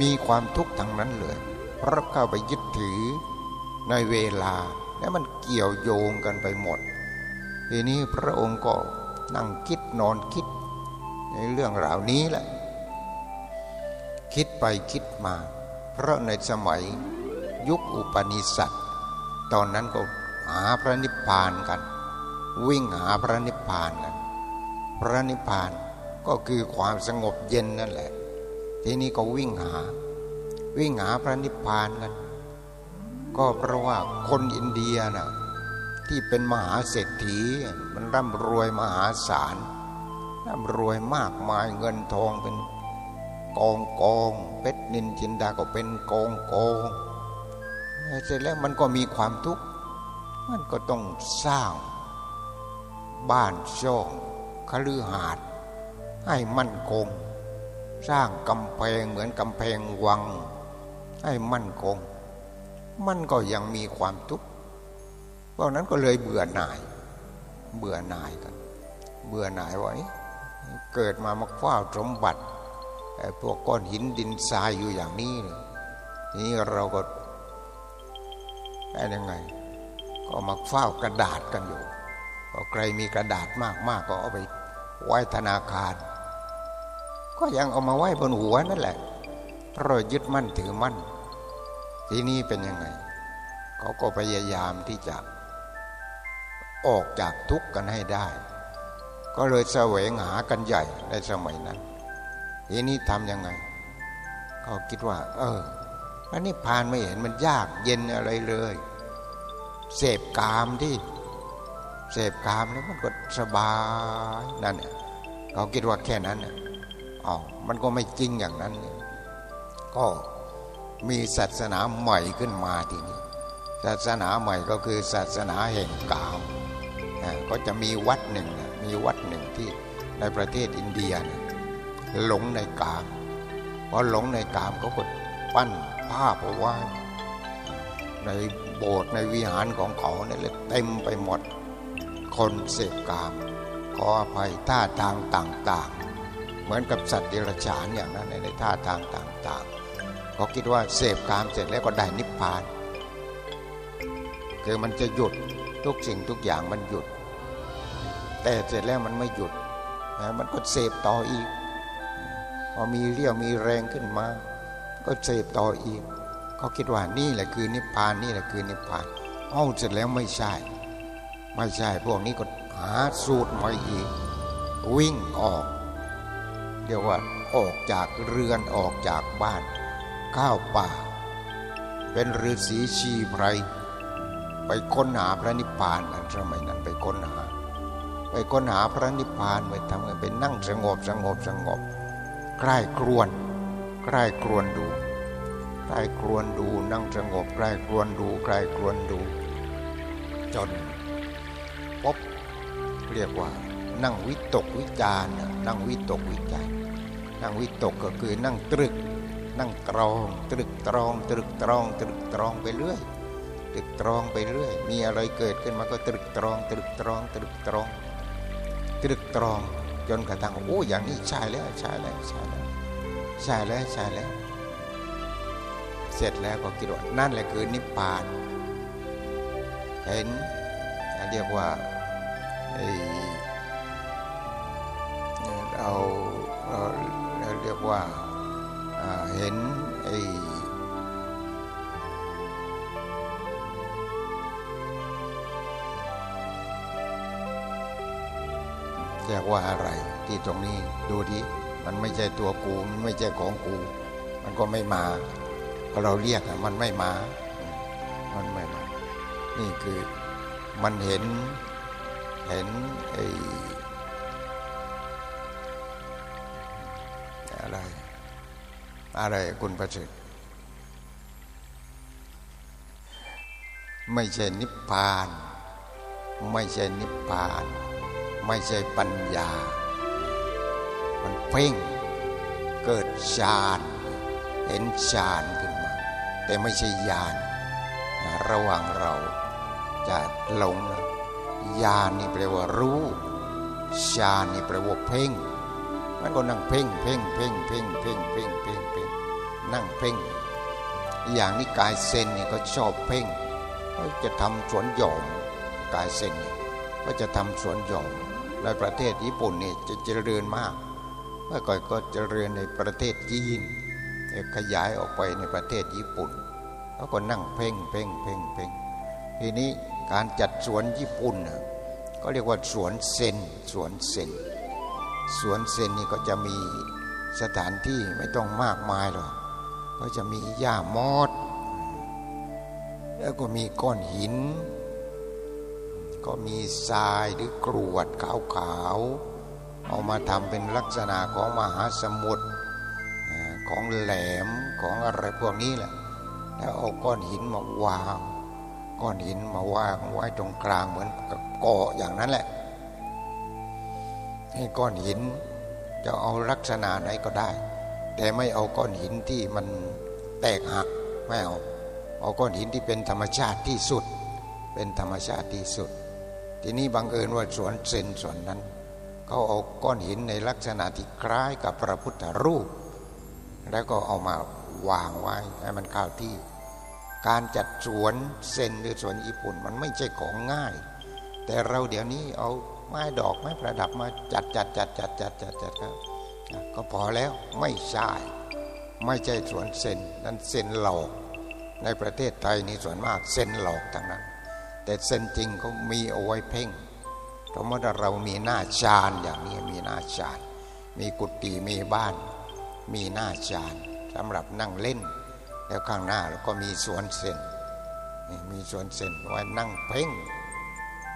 มีความทุกข์ทั้งนั้นเลยเพราะเข้าไปยึดถือในเวลาและมันเกี่ยวโยงกันไปหมด ทีนี้พระองค์ก็นั่งคิดนอนคิด ในเรื่องราวนี้แหละ คิดไปคิดมา เพราะในสมัยยุคอุปนิสัตตอนนั้นก็หาพระนิพพานกัน วิ่งหาพระนิพพานกัน พระนิพพานก็คือความสงบเย็นนั่นแหละ ทีนี้ก็วิ่งหา วิ่งหาพระนิพพานกัน ก็เพราะว่าคนอินเดียนะ่ะ ที่เป็นมหาเศรษฐี มันร่ำรวยมหาศาลร่ำรวยมากมายเงินทองเป็นกองกองเพชรนินจินดาก็เป็นกองกองเสร็จแล้วมันก็มีความทุกข์มันก็ต้องสร้าง บ้านช่องคฤหาสน์ให้มั่นคง สร้างกำแพงเหมือนกำแพงวัง ให้มั่นคง มันก็ยังมีความทุกข์ เพราะนั้นก็เลยเบื่อหน่าย เบื่อหน่ายกัน เบื่อหน่ายไว้เกิดมามาคว้าสมบัติไอ้พวกก้อนหินดินทรายอยู่อย่างนี้นี่เราก็ไอ้ยังไง ก็มาเฝ้ากระดาษกันอยู่ก็ใครมีกระดาษมากๆก็เอาไปไว้ธนาคาร ก็ยังเอามาไว้บนหัวนั่นแหละเรายึดมั่นถือมั่น ทีนี้เป็นยังไง เขาก็พยายามที่จะ ออกจากทุกข์กันให้ได้ ก็เลยแสวงหากันใหญ่ในสมัยนั้นทีนี้ทำยังไงเขาคิดว่า เอออันนี้ผ่านไม่เห็นมันยากเย็นอะไรเลย เสพกามที่เสพกามแล้วมันก็สบายนั่นเนี่ยเขาคิดว่าแค่นั้นเนี่ยอ๋อมันก็ไม่จริงอย่างนั้น ก็มีศาสนาใหม่ขึ้นมาทีนี้ศาสนาใหม่ก็คือศาสนาแห่งกาม ก็จะมีวัดหนึ่งมีวัดหนึ่งที่ในประเทศอินเดียหลงในกามพอหลงในกามเขาก็ปั้นภาพเอาไว้ในโบสถ์ในวิหารของเขาเนี่ยเต็มไปหมด คนเสพกาม ขออภัยท่าทางต่างๆ เหมือนกับสัตว์เดรัจฉานอย่างนั้นในท่าทางต่างๆเขาคิดว่าเสพกามเสร็จแล้วก็ได้นิพพาน คือมันจะหยุดทุกสิ่งทุกอย่างมันหยุด แต่เสร็จแล้วมันไม่หยุดนะมันก็เสพต่ออีก พอมีเรี่ยวมีแรงขึ้นมา ก็เสพต่ออีกเขาคิดว่านี่แหละคือนิพพานนี่แหละคือนิพพานเอาเสร็จแล้วไม่ใช่ ไม่ใช่ พวกนี้ก็หาสูตรใหม่อีก วิ่งออกเรียกว่าออกจากเรือนออกจากบ้านข้าวป่า เป็นฤาษีชีไพรไปค้นหาพระนิพพานนันสมัยนั้นไปค้นหา ไปค้นหาพระนิพพานไปทำกันไปนั่งสงบสงบสงบใกล้ครวนใกล้ครวนดูใกล้ครวนดูนั่งสงบใกล้ครวนดูใกล้ครวนดู จนพบเรียกว่า นั่งวิตกวิจารนั่งวิตกวิจารนั่งวิตกก็คือนั่งตรึก นั่งตรอง ตรึกตรอง ตรึกตรอง ตรึกตรองไปเรื่อยตรึกตรองไปเรื่อย มีอะไรเกิดขึ้นมาก็ตรึกตรอง ตรึกตรอง ตรึกตรอง ตรึกตรองจนกระทั่งโอ้อย่างนี้ใช่แล้วใช่แล้วใช่แล้วใช่แล้วใช่แล้ว เสร็จแล้วก็คิดว่านั่นแหละคือนิพพาน เห็นเรียกว่าเราเราเรียกว่าเห็นไอ้ เรียกว่าอะไร ที่ตรงนี้ดูดิมันไม่ใช่ตัวกูมันไม่ใช่ของกู มันก็ไม่มาพอเราเรียกมันไม่มา มันไม่มา นี่คือมันเห็นเห็นไอ้อะไร อะไรคุณประสิทธิ์ไม่ใช่นิพพาน ไม่ใช่นิพพาน ไม่ใช่ปัญญา มันเพ่งเกิดฌานเห็นฌานขึ้นมา แต่ไม่ใช่ญาณระหว่างเราจะหลงญาณนี่แปลว่ารู้ฌานนี่แปลว่าเพ่ง มันก็นั่งเพ่งเพ่งเพ่งเพ่งเพ่งเพ่งเพ่งเพ่งนั่งเพ่ง อย่างนี้กายเซนนี่ก็ชอบเพ่งก็จะทำสวนหย่อมกายเซนนี่ก็จะทำสวนหย่อม ในประเทศญี่ปุ่นนี่จะเจริญมาก เมื่อก่อนก็เจริญในประเทศจีนขยายออกไปในประเทศญี่ปุ่นเขาก็นั่งเพ่งเพ่งเพ่งเพ่งทีนี้การจัดสวนญี่ปุ่นก็เรียกว่าสวนเซนสวนเซนสวนเซนนี่ก็จะมีสถานที่ไม่ต้องมากมายหรอกก็จะมีหญ้ามอด แล้วก็มีก้อนหิน ก็มีทรายหรือกรวดขาวๆเอามาทำเป็นลักษณะของมหาสมุทรของแหลมของอะไรพวกนี้แหละ แล้วเอาก้อนหินมาวาง ก้อนหินมาวางไว้ตรงกลางเหมือนกับเกาะอย่างนั้นแหละ ให้ก้อนหินจะเอาลักษณะไหนก็ได้ แต่ไม่เอาก้อนหินที่มันแตกหักไม่เอาเอาก้อนหินที่เป็นธรรมชาติที่สุด เป็นธรรมชาติที่สุด ทีนี้บังเอิญว่าสวนเซนส่วนนั้นเขาเอาก้อนหินในลักษณะที่คล้ายกับพระพุทธรูป แล้วก็เอามาวางไว้ให้มันเข้าที่ การจัดสวนเซนหรือสวนญี่ปุ่นมันไม่ใช่ของง่าย แต่เราเดี๋ยวนี้เอาไม้ดอกไม้ประดับมาจัดจัดจัดจัดจัดจัดจัดครับก็พอแล้วไม่ใช่ไม่ใช่สวนเซนนั่นเซนหลอกในประเทศไทยนี่ส่วนมากเซนหลอกทั้งนั้น แต่เซนจริงเขามีเอาไว้เพ่งสมมติเรามีหน้าชานอย่างนี้มีหน้าชาน มีกุฏิมีบ้าน มีหน้าชานสำหรับนั่งเล่น แล้วข้างหน้าแล้วก็มีสวนเซนมีสวนเซนไว้นั่งเพ่ง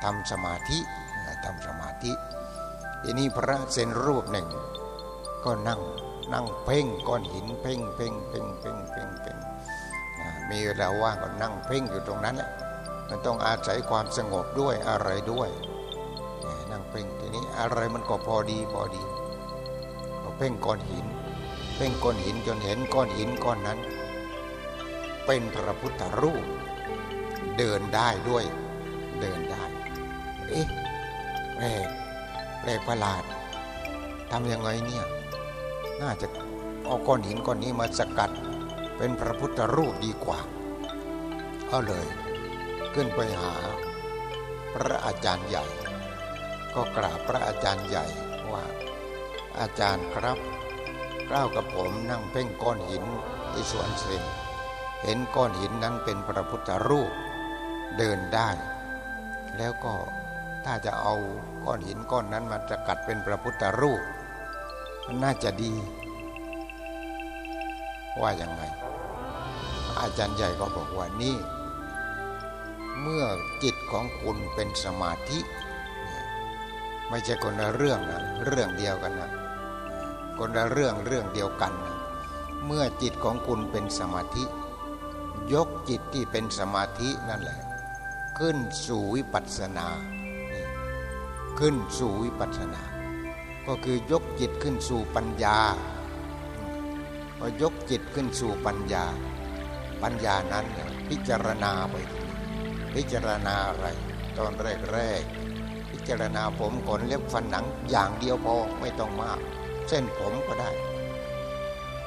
ทำสมาธิทำสมาธิทีนี้พระเซนรูปหนึ่ง ก็นั่งนั่งเพ่งก้อนหินเพ่งเพ่งเพ่งเพ่งเพ่งเพ่งมีเวลาว่างก็นั่งเพ่งอยู่ตรงนั้นแหละ มันต้องอาศัยความสงบด้วยอะไรด้วยนั่งเพ่งทีนี้อะไรมันก็พอดีพอดีก็เพ่งก้อนหิน เพ่งก้อนหินจนเห็นก้อนหินก้อนนั้น เป็นพระพุทธรูป เดินได้ด้วยเดินได้ เอ๊ะแปลกแปลกประหลาดทำยังไงเนี่ยน่าจะเอาก้อนหินก้อนนี้มาสกัดเป็นพระพุทธรูปดีกว่าก็เลย ขึ้นไปหา พระอาจารย์ใหญ่ ก็กราบพระอาจารย์ใหญ่ว่า อาจารย์ครับกล้าวกับผมนั่งเพ่งก้อนหินที่สวนเซนเห็นก้อนหินนั้นเป็นพระพุทธรูปเดินได้ แล้วก็ถ้าจะเอาก้อนหินก้อนนั้นมาจะกัดเป็นพระพุทธรูปมันน่าจะดี ว่าอยังไงอาจารย์ใหญ่ก็บอกว่านี่ เมื่อจิตของคุณเป็นสมาธิ ไม่ใช่คนละเรื่องนะเรื่องเดียวกันนะคนละเรื่องเรื่องเดียวกันนะเมื่อจิตของคุณเป็นสมาธิ ยกจิตที่เป็นสมาธินั่นแหละ ขึ้นสู่วิปัสสนาขึ้นสู่วิปัสสนา ก็คือยกจิตขึ้นสู่ปัญญาพอยกจิตขึ้นสู่ปัญญา ปัญญานั้นพิจารณาไป พิจารณาอะไร ตอนแรกแรกพิจารณาผมขนเล็บฟันหนังอย่างเดียวพอไม่ต้องมาก เส้นผมก็ได้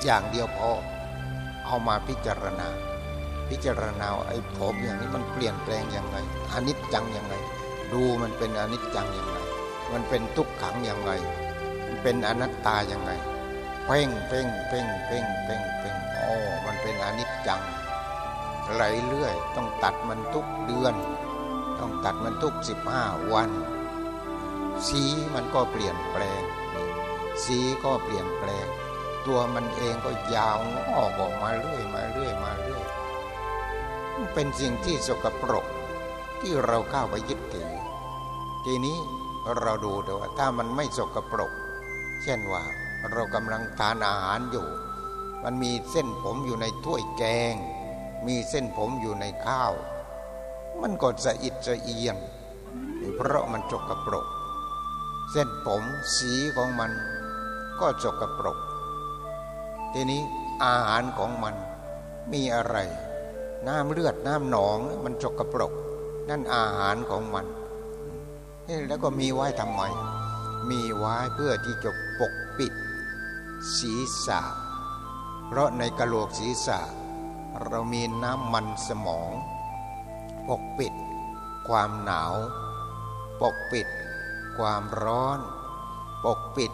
อย่างเดียวพอ เอามาพิจารณา พิจารณาไอ้ผมอย่างนี้มันเปลี่ยนแปลงยังไงอนิจจังยังไง ดูมันเป็นอนิจจังยังไง มันเป็นทุกขังยังไง มันเป็นอนัตตายังไง เพ่งเพ่งเพ่งเพ่งเพ่งเพ่งอ๋อมันเป็นอนิจจัง ไหลเรื่อย ต้องตัดมันทุกเดือน ต้องตัดมันทุกสิบห้าวัน สีมันก็เปลี่ยนแปลง สีก็เปลี่ยนแปลง ตัวมันเองก็ยาวงอกออกมาเรื่อยมาเรื่อยมาเรื่อยเป็นสิ่งที่สกปรกที่เราเข้าไปยึดถือทีนี้เราดูแต่ว่าถ้ามันไม่สกปรก เช่นว่าเรากำลังทานอาหารอยู่ มันมีเส้นผมอยู่ในถ้วยแกง มีเส้นผมอยู่ในข้าว มันก็สะอิดสะเอียนเพราะมันสกระปรก เส้นผมสีของมันก็สกระปรก ทีนี้อาหารของมันมีอะไร น้ำเลือดน้ำหนองมันสกระปรก นั่นอาหารของมันแล้วก็มีไว้ทำไม มีไว้เพื่อที่จะปกปิด ศีรษะ เพราะในกระโหลกศีรษะ เรามีน้ำมันสมอง ปกปิด ความหนาว ปกปิด ความร้อน ปกปิด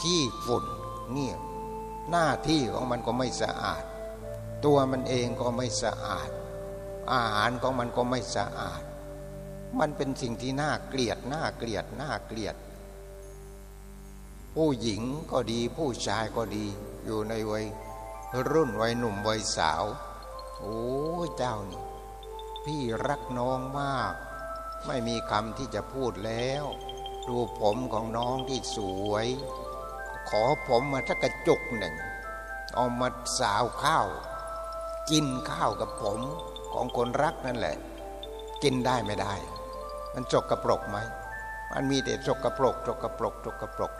ขี้ฝุ่นเนี่ยหน้าที่ของมันก็ไม่สะอาด ตัวมันเองก็ไม่สะอาด อาหารของมันก็ไม่สะอาด มันเป็นสิ่งที่น่าเกลียดน่าเกลียดน่าเกลียด ผู้หญิงก็ดีผู้ชายก็ดีอยู่ในวัย รุ่นวัยหนุ่มวัยสาว โอ้เจ้านี่ พี่รักน้องมาก ไม่มีคำที่จะพูดแล้ว ดูผมของน้องที่สวย ขอผมมาทักกระจุกหนึ่ง เอามาสาวข้าว กินข้าวกับผมของคนรักนั่นแหละ กินได้ไม่ได้ มันจกกระปรกไหม มันมีแต่จกกระปรกจกกระปรกจกกระปรก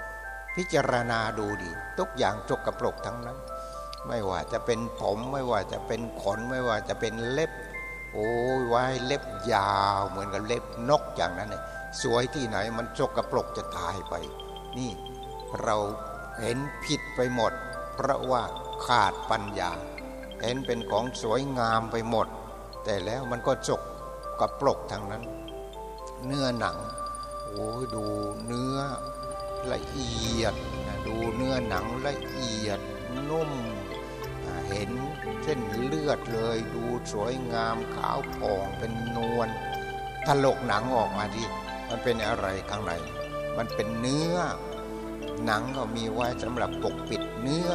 พิจารณาดูดิทุกอย่างจกกระปรกทั้งนั้น ไม่ว่าจะเป็นผมไม่ว่าจะเป็นขนไม่ว่าจะเป็นเล็บ โอ้ยไว้เล็บยาวเหมือนกับเล็บนกอย่างนั้นเลยสวยที่ไหนมันจกกระปรกจะตายไป นี่เราเห็นผิดไปหมด เพราะว่าขาดปัญญา เห็นเป็นของสวยงามไปหมด แต่แล้วมันก็จกกระปรกทางนั้น เนื้อหนังโอ้ดูเนื้อละเอียดดูเนื้อหนังละเอียดนุ่ม เห็นเส้นเลือดเลยดูสวยงามขาวผ่องเป็นนวลถลกหนังออกมาที่มันเป็นอะไรข้างในมันเป็นเนื้อ หนังก็มีไว้สำหรับปกปิดเนื้อ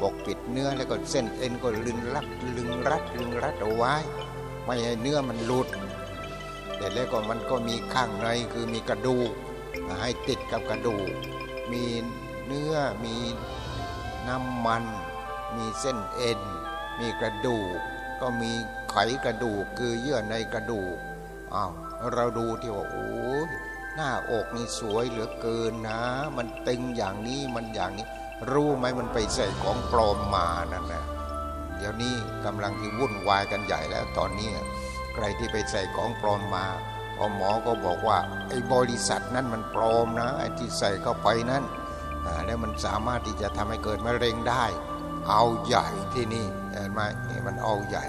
ปกปิดเนื้อแล้วก็เส้นเอ็นก็ลึงรัดลึงรัดลึงรัดเอาไว้ ไม่ให้เนื้อมันหลุดแต่แล้วก็มันก็มีข้างในคือมีกระดูกให้ติดกับกระดูกมีเนื้อมีน้ำมัน มีเส้นเอ็น มีกระดูก ก็มีไขกระดูกคือเยื่อในกระดูกอ้าวเราดูที่ว่าโอ้หน้าอกนี่สวยเหลือเกินนะ มันตึงอย่างนี้มันอย่างนี้ รู้ไหมมันไปใส่ของปลอมมานั่นแหละเดี๋ยวนี้กำลังที่วุ่นวายกันใหญ่แล้วตอนนี้ใครที่ไปใส่ของปลอมมาพอหมอก็บอกว่าไอ้บริษัทนั้นมันปลอมนะไอ้ที่ใส่เข้าไปนั้นแล้วมันสามารถที่จะทำให้เกิดมะเร็งได้ เอาใหญ่ที่นี่เห็นไหมนี่มันเอาใหญ่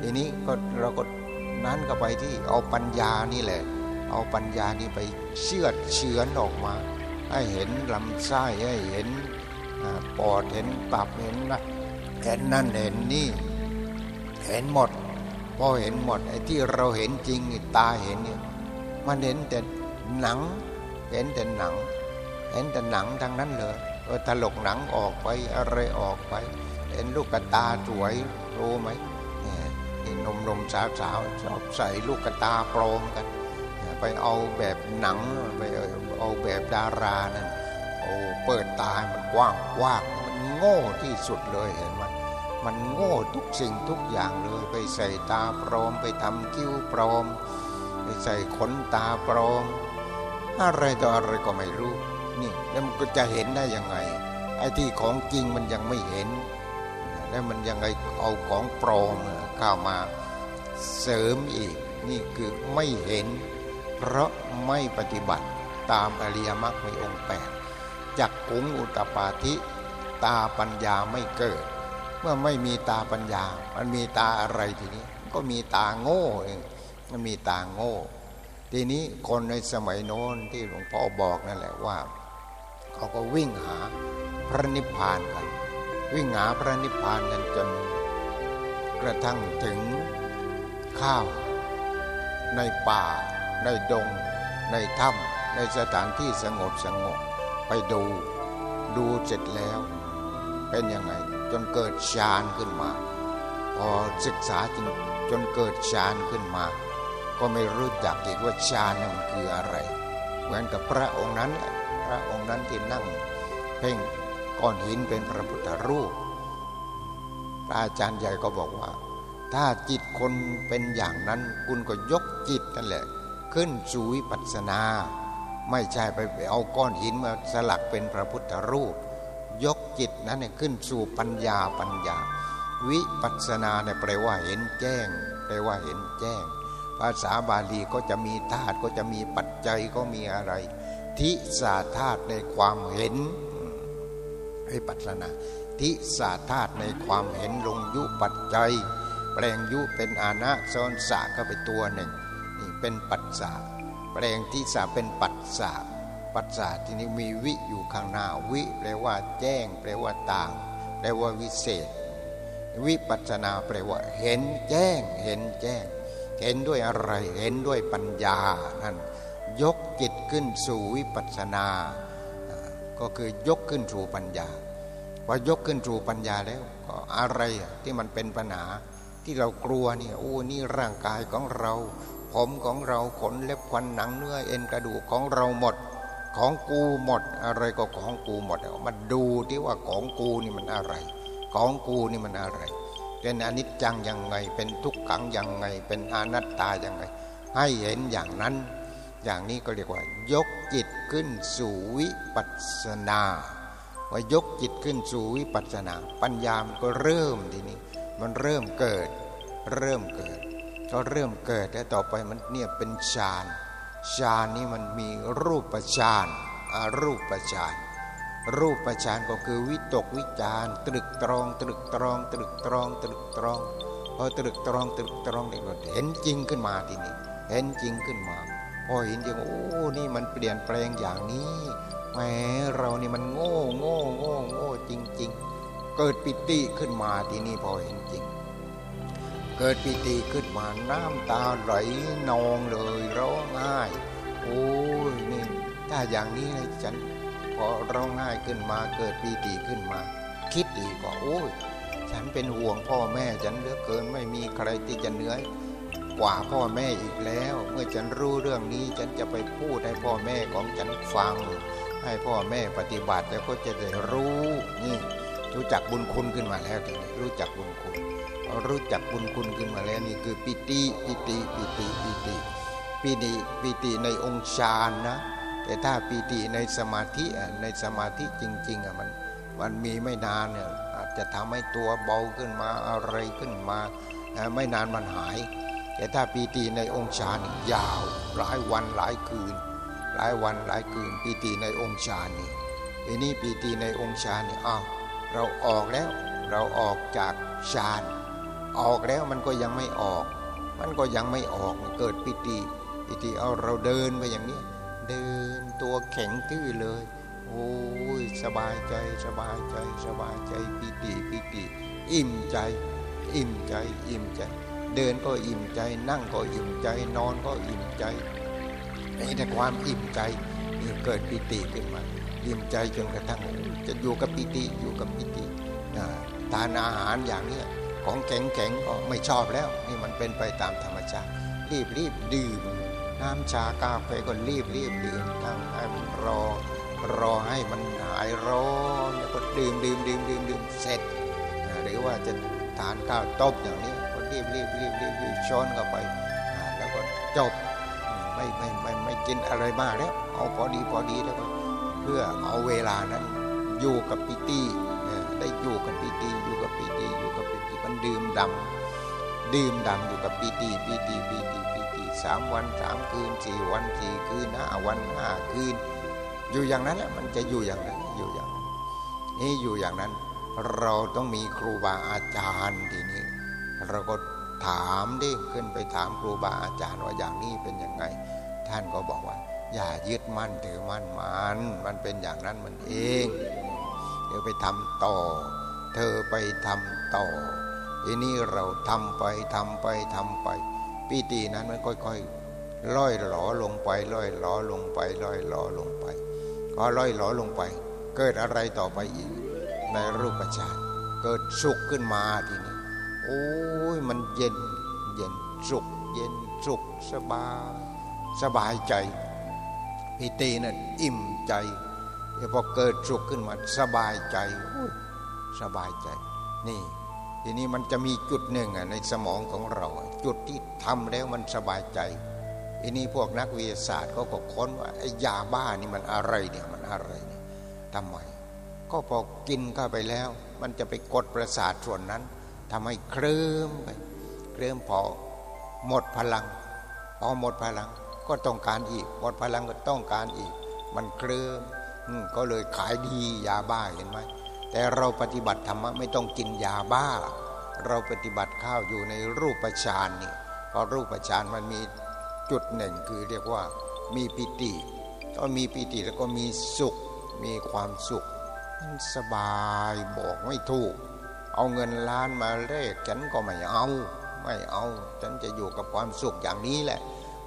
ทีนี้ก็เราก็นั้นก็ไปที่เอาปัญญานี่แหละ เอาปัญญานี่ไปเชื่อเฉือนออกมา ให้เห็นลำไส้ให้เห็นปอดเห็นตับเห็นนะเห็นนั่นเห็นนี่ เห็นหมดพอเห็นหมดไอ้ที่เราเห็นจริงตาเห็นเนี่ยมันเห็นแต่หนัง เห็นแต่หนัง เห็นแต่หนังทั้งนั้นเลย เออถลกหนังออกไปอะไรออกไป เห็นลูกกระตาสวยรู้ไหมนี่นมนมสาวสาวชอบใส่ลูกกระตาปลอมกัน ไปเอาแบบหนังไปเอาแบบดารานั่นโอ้เปิดตามันกว้างกว้างมันโง่ที่สุดเลยเห็นไหมมันโง่ทุกสิ่งทุกอย่างเลยไปใส่ตาปลอมไปทำคิ้วปลอม ไปใส่ขนตาปลอม อะไรต่ออะไรก็ไม่รู้ นี่แล้วมันก็จะเห็นได้ยังไง ไอ้ที่ของจริงมันยังไม่เห็น แล้วมันยังไงเอาของปลอมเข้ามาเสริมอีก นี่คือไม่เห็น เพราะไม่ปฏิบัติตามอริยมรรคในองค์แปดจักกุงอุตปาธิตาปัญญาไม่เกิด เมื่อไม่มีตาปัญญา มันมีตาอะไรทีนี้ ก็มีตาโง่เองมันมีตาโง่ ทีนี้คนในสมัยโน้นที่หลวงพ่อบอกนั่นแหละว่า เขาก็วิ่งหาพระนิพพานกัน วิ่งหาพระนิพพานกันจนกระทั่งถึงข้าว ในป่า ในดง ในถ้ำในสถานที่สงบสงบไปดูดูเสร็จแล้ว เป็นยังไงจนเกิดฌานขึ้นมา พอศึกษาจนจนเกิดฌานขึ้นมา ก็ไม่รู้จักอีกว่าฌานนั้นมันคืออะไร เหมือนกับพระองค์นั้น พระองค์นั้นที่นั่ง เพ่งก้อนหินเป็นพระพุทธรูป พระอาจารย์ใหญ่ก็บอกว่า ถ้าจิตคนเป็นอย่างนั้น คุณก็ยกจิตนั่นแหละ ขึ้นสู่วิปัสสนา ไม่ใช่ไปเอาก้อนหินมาสลักเป็นพระพุทธรูป ยกจิตนั้นขึ้นสู่ปัญญาปัญญา วิปัสสนาเนี่ยแปลว่าเห็นแจ้ง แปลว่าเห็นแจ้ง ภาษาบาลีก็จะมีธาตุก็จะมีปัจจัยก็มีอะไร ทิสาธาตุในความเห็นวิปัสสนาทิสาธาตุในความเห็นลงยุปัจจัย แปลงยุเป็นอานะซ้อนสะก็ไปตัวหนึ่งนี่เป็นปัจจาแปลงทิสาเป็นปัจจาปัจจาที่นี้มีวิอยู่ข้างหน้าวิ แปลว่าแจ้ง แปลว่าต่าง แปลว่าวิเศษ วิปัสนาแปลว่า เห็นแจ้ง เห็นแจ้ง เห็นด้วยอะไรเห็นด้วยปัญญานั่น ยกจิตขึ้นสู่วิปัสนา ก็คือยกขึ้นสู่ปัญญาพอยกขึ้นสู่ปัญญาแล้ว ก็อะไรที่มันเป็นปัญหาที่เรากลัวนี่โอ้นี่ร่างกายของเรา ผมของเราขนเล็บควันหนังเนื้อเอ็นกระดูกของเราหมด ของกูหมด อะไรก็ของกูหมดมาดูที่ว่าของกูนี่มันอะไร ของกูนี่มันอะไรเป็นอนิจจังยังไงเป็นทุกขังยังไง เป็นอนัตตายังไง ให้เห็นอย่างนั้น อย่างนี้ก็เรียกว่า ยกจิตขึ้นสู่วิปัสสนาว่ายกจิตขึ้นสู่วิปัสสนา ปัญญามันก็เริ่มทีนี้ มันเริ่มเกิด เริ่มเกิด ก็เริ่มเกิดแล้วต่อไปมันเนี่ยเป็นฌานฌานนี้มันมีรูปฌานอารูปฌานรูปฌานก็คือวิตกวิจารตรึกตรอง ตรึกตรอง ตรึกตรอง ตรึกตรองพอตรึกตรองตรึกตรองนี่ก็เห็นจริงขึ้นมาทีนี้ เห็นจริงขึ้นมา พอเห็นจริงโอ้นี่มันเปลี่ยนแปลงอย่างนี้แหมเรานี่มันโง่โง่โง่โง่จริง ๆ เกิดปิติขึ้นมาทีนี้พอเห็นจริง เกิดปิติขึ้นมาน้ำตาไหลนองเลยร้องไห้โอ้ยนี่ถ้าอย่างนี้เลยฉันพอร้องไห้ขึ้นมาเกิดปีติขึ้นมา คิดดีก็โอ้ยฉันเป็นห่วงพ่อแม่ฉันเหลือเกินไม่มีใครที่จะเหนื่อย กว่าพ่อแม่อีกแล้ว เมื่อฉันรู้เรื่องนี้ฉันจะไปพูดให้พ่อแม่ของฉันฟัง ให้พ่อแม่ปฏิบัติแล้วก็จะได้รู้นี่รู้จักบุญคุณขึ้นมาแล้วทีนี้รู้จักบุญคุณ รู้จักบุญคุณขึ้นมาแล้วนี่คือปิติปิติปิติปิติปิติปิติในองค์ฌานนะแต่ถ้าปิติในสมาธิในสมาธิจริงๆอะมันมันมีไม่นานเนี่ยอาจจะทำให้ตัวเบาขึ้นมาอะไรขึ้นมา ไม่นานมันหาย แต่ถ้าปีติในองค์ฌานยาวหลายวันหลายคืน หลายวันหลายคืนปีติในองค์ฌานนี่ทีนี้ปีติในองค์ฌานนี่อ้าวเราออกแล้วเราออกจากฌานออกแล้วมันก็ยังไม่ออก มันก็ยังไม่ออกเกิดปิติปิติเอาเราเดินไปอย่างนี้ เดินตัวแข็งทื่อเลย โอ้ยสบายใจสบายใจสบายใจปิติปิติ อิ่มใจ อิ่มใจอิ่มใจ เดินก็อิ่มใจ นั่งก็อิ่มใจ นอนก็อิ่มใจมีแต่ความอิ่มใจนี่เกิดปิติขึ้นมาอิ่มใจจนกระทั่งจะอยู่กับปิติอยู่กับปิติทานอาหารอย่างนี้ของแข็งแข็งก็ไม่ชอบแล้ว นี่มันเป็นไปตามธรรมชาติ รีบรีบดื่ม น้ำชากาแฟก็รีบรีบดื่มตั้งให้มันรอ รอให้มันหายร้อนแล้วก็ดื่มดื่มดื่มดื่มดื่มเสร็จ หรือว่าจะทานข้าวต้มอย่างนี้ รีบรีบรีบรีบรีบช้อนเข้าไปแล้วก็จบไม่ไม่ไม่ไม่กินอะไรมากแล้ว เอาพอดีพอดีแล้วก็เพื่อเอาเวลานั้นอยู่กับปิติได้อยู่กับปิติอยู่กับปิติอยู่กับปิติมันดื่มดำดื่มดำอยู่กับปิติปิติปิติปิติสามวันสามคืนสี่วันสี่คืนห้าวันห้าคืน อยู่อย่างนั้นแหละมันจะอยู่อย่างนั้นอยู่อย่างนั้นนี่อยู่อย่างนั้น เราต้องมีครูบาอาจารย์ทีนี้เราก็ ถามดิขึ้นไปถามครูบาอาจารย์ว่าอย่างนี้เป็นยังไง ท่านก็บอกว่า อย่ายึดมั่นถือมั่นมันมันเป็นอย่างนั้นมันเอง เดี๋ยวไปทำต่อ เธอไปทำต่อทีนี้เราทำไปทำไปทำไปปีตินั้นมันค่อยๆล่อยหลอลงไปล่อยหลอลงไปล่อยหลอลงไปพอล่อยหลอลงไป เกิดอะไรต่อไปอีก ในรูปฌานเกิดสุขขึ้นมาที โอ้ยมันเย็นเย็นสุขเย็นสุขสบายสบายใจปีตินั่นอิ่มใจพอเกิดสุขขึ้นมาสบายใจสบายใจ นี่ ทีนี้มันจะมีจุดหนึ่งในสมองของเรา จุดที่ทำแล้วมันสบายใจทีนี้พวกนักวิทยาศาสตร์เขาก็ค้นว่าไอ้ยาบ้านี่มันอะไรเนี่ยมันอะไรเนี่ยทำไมก็พอกินเข้าไปแล้ว มันจะไปกดประสาทส่วนนั้น ทำให้เคลิ้มไปเคลิ้มพอหมดพลังพอหมดพลังก็ต้องการอีก หมดพลังก็ต้องการอีก มันเคลิ้มก็เลยขายดียาบ้าเห็นไหมแต่เราปฏิบัติธรรมะไม่ต้องกินยาบ้า เราปฏิบัติข้าวอยู่ในรูปฌานนี่พอรูปฌานมันมีจุดหนึ่งคือเรียกว่ามีปิติก็มีปิติแล้วก็มีสุข มีความสุข มันสบายบอกไม่ถูก เอาเงินล้านมาเลกฉันก็ไม่เอา ไม่เอา ฉันจะอยู่กับความสุขอย่างนี้แหละ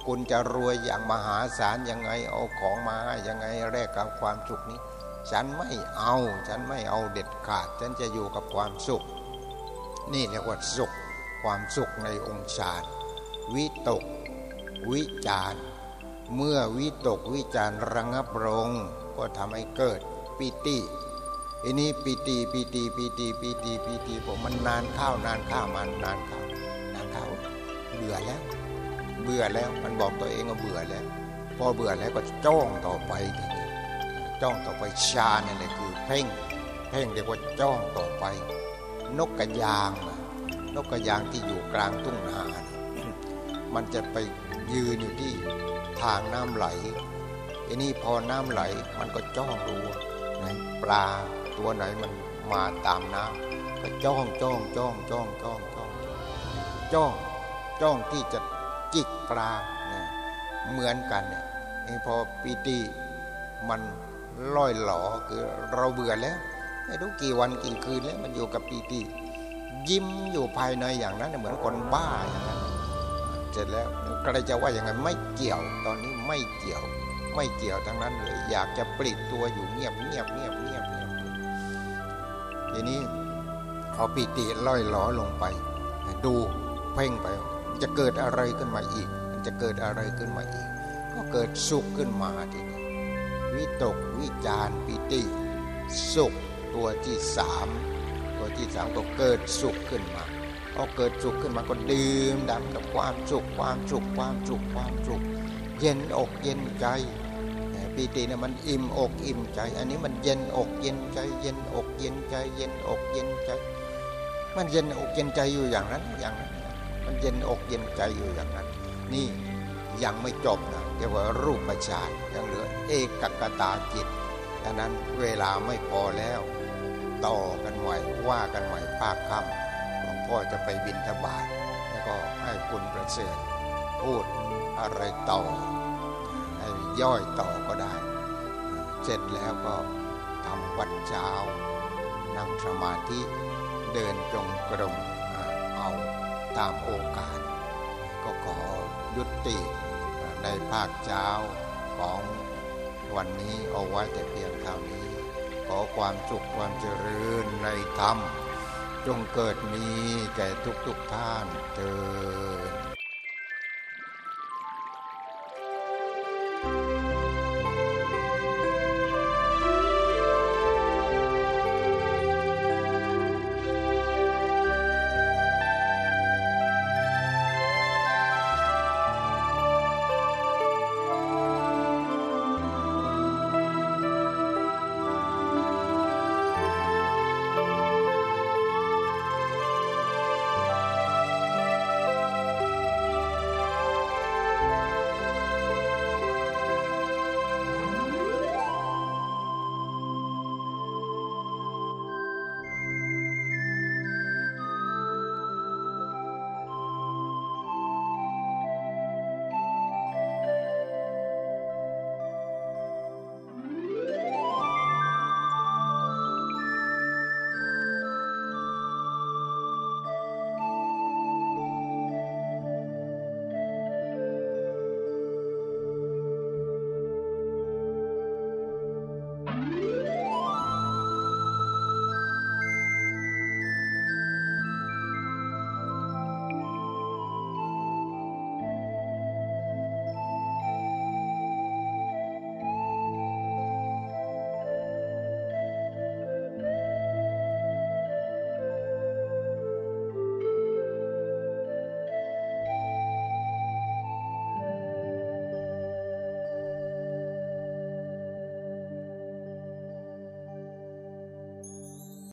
คุณจะรวยอย่างมหาศาลยังไง เอาของมายังไงแลกกับความสุขนี้ ฉันไม่เอา ฉันไม่เอาเด็ดขาด ฉันจะอยู่กับความสุข นี่เรียกว่าสุข ความสุขในองค์ฌานวิตก วิจารเมื่อวิตกวิจารระงับลงก็ทำให้เกิดปิติ อันนี้ปิติปิติปิติปิติปิติผมมันนานข้าวนานข้าวมันนานข้าวนานข้าวเบื่อแล้ว เบื่อแล้วมันบอกตัวเองว่าเบื่อแล้ว พอเบื่อแล้วก็จ้องต่อไปทีนี้จ้องต่อไปชาเนี่ยแหละคือเพ่ง เพ่งเรียกว่าจ้องต่อไป นกกระยางนกกระยางที่อยู่กลางทุ่งนามันจะไปยืนอยู่ที่ทางน้ำไหลอันนี้พอน้ำไหลมันก็จ้องดูไหนปลา ตัวไหนมันมาตามน้ำก็จ้องจ้องจ้องจ้องจ้องจ้องจ้องจ้องที่จะจิกปลาเนี่ยเหมือนกันเนี่ยพอปีติมันล่อยหลอคือเราเบื่อแล้วไม่รู้กี่วันกี่คืนแล้วมันอยู่กับปีติยิ้มอยู่ภายในอย่างนั้นเหมือนคนบ้าอย่างนั้นเสร็จแล้วใครจะว่าอย่างไงไม่เกี่ยวตอนนี้ไม่เกี่ยว ไม่เกี่ยวทั้งนั้นเลยอยากจะปลิดตัวอยู่เงียบเงียบเงียบเงียบเงียบ ทีนี้พอปีติล่อยหลอลงไป ดูเพ่งไป จะเกิดอะไรขึ้นมาอีก จะเกิดอะไรขึ้นมาอีก ก็เกิดสุขขึ้นมาทีนี้วิตกวิจารปิติ สุขตัวที่สามตัวที่สามก็เกิดสุขขึ้นมาพอเกิดสุขขึ้นมาก็ดื่มดำกับความสุขความสุขความสุขความสุขเย็นอกเย็นใจ ปีติเนี่ยมันอิ่มอกอิ่มใจ อันนี้มันเย็นอกเย็นใจ เย็นอกเย็นใจ เย็นอกเย็นใจ มันเย็นอกเย็นใจอยู่อย่างนั้นอย่างนั้น มันเย็นอกเย็นใจอยู่อย่างนั้น นี่ยังไม่จบนะเรียกว่ารูปฌานยังเหลือเอกกตาจิตดังนั้นเวลาไม่พอแล้ว ต่อกันใหม่ว่ากันใหม่ภาคค่ำหลวงพ่อจะไปบินทบาทแล้วก็ให้คุณประเสริฐพูดอะไรต่อ ย่อยต่อก็ได้ เสร็จแล้วก็ทำวัดเช้า นั่งสมาธิเดินจงกรมตามโอกาส ก็ขอยุติในภาคเช้าของวันนี้เอาไว้แต่เพียงเท่านี้ ขอความสุขความเจริญในธรรม จงเกิดมีแก่ทุกๆทท่านเถิด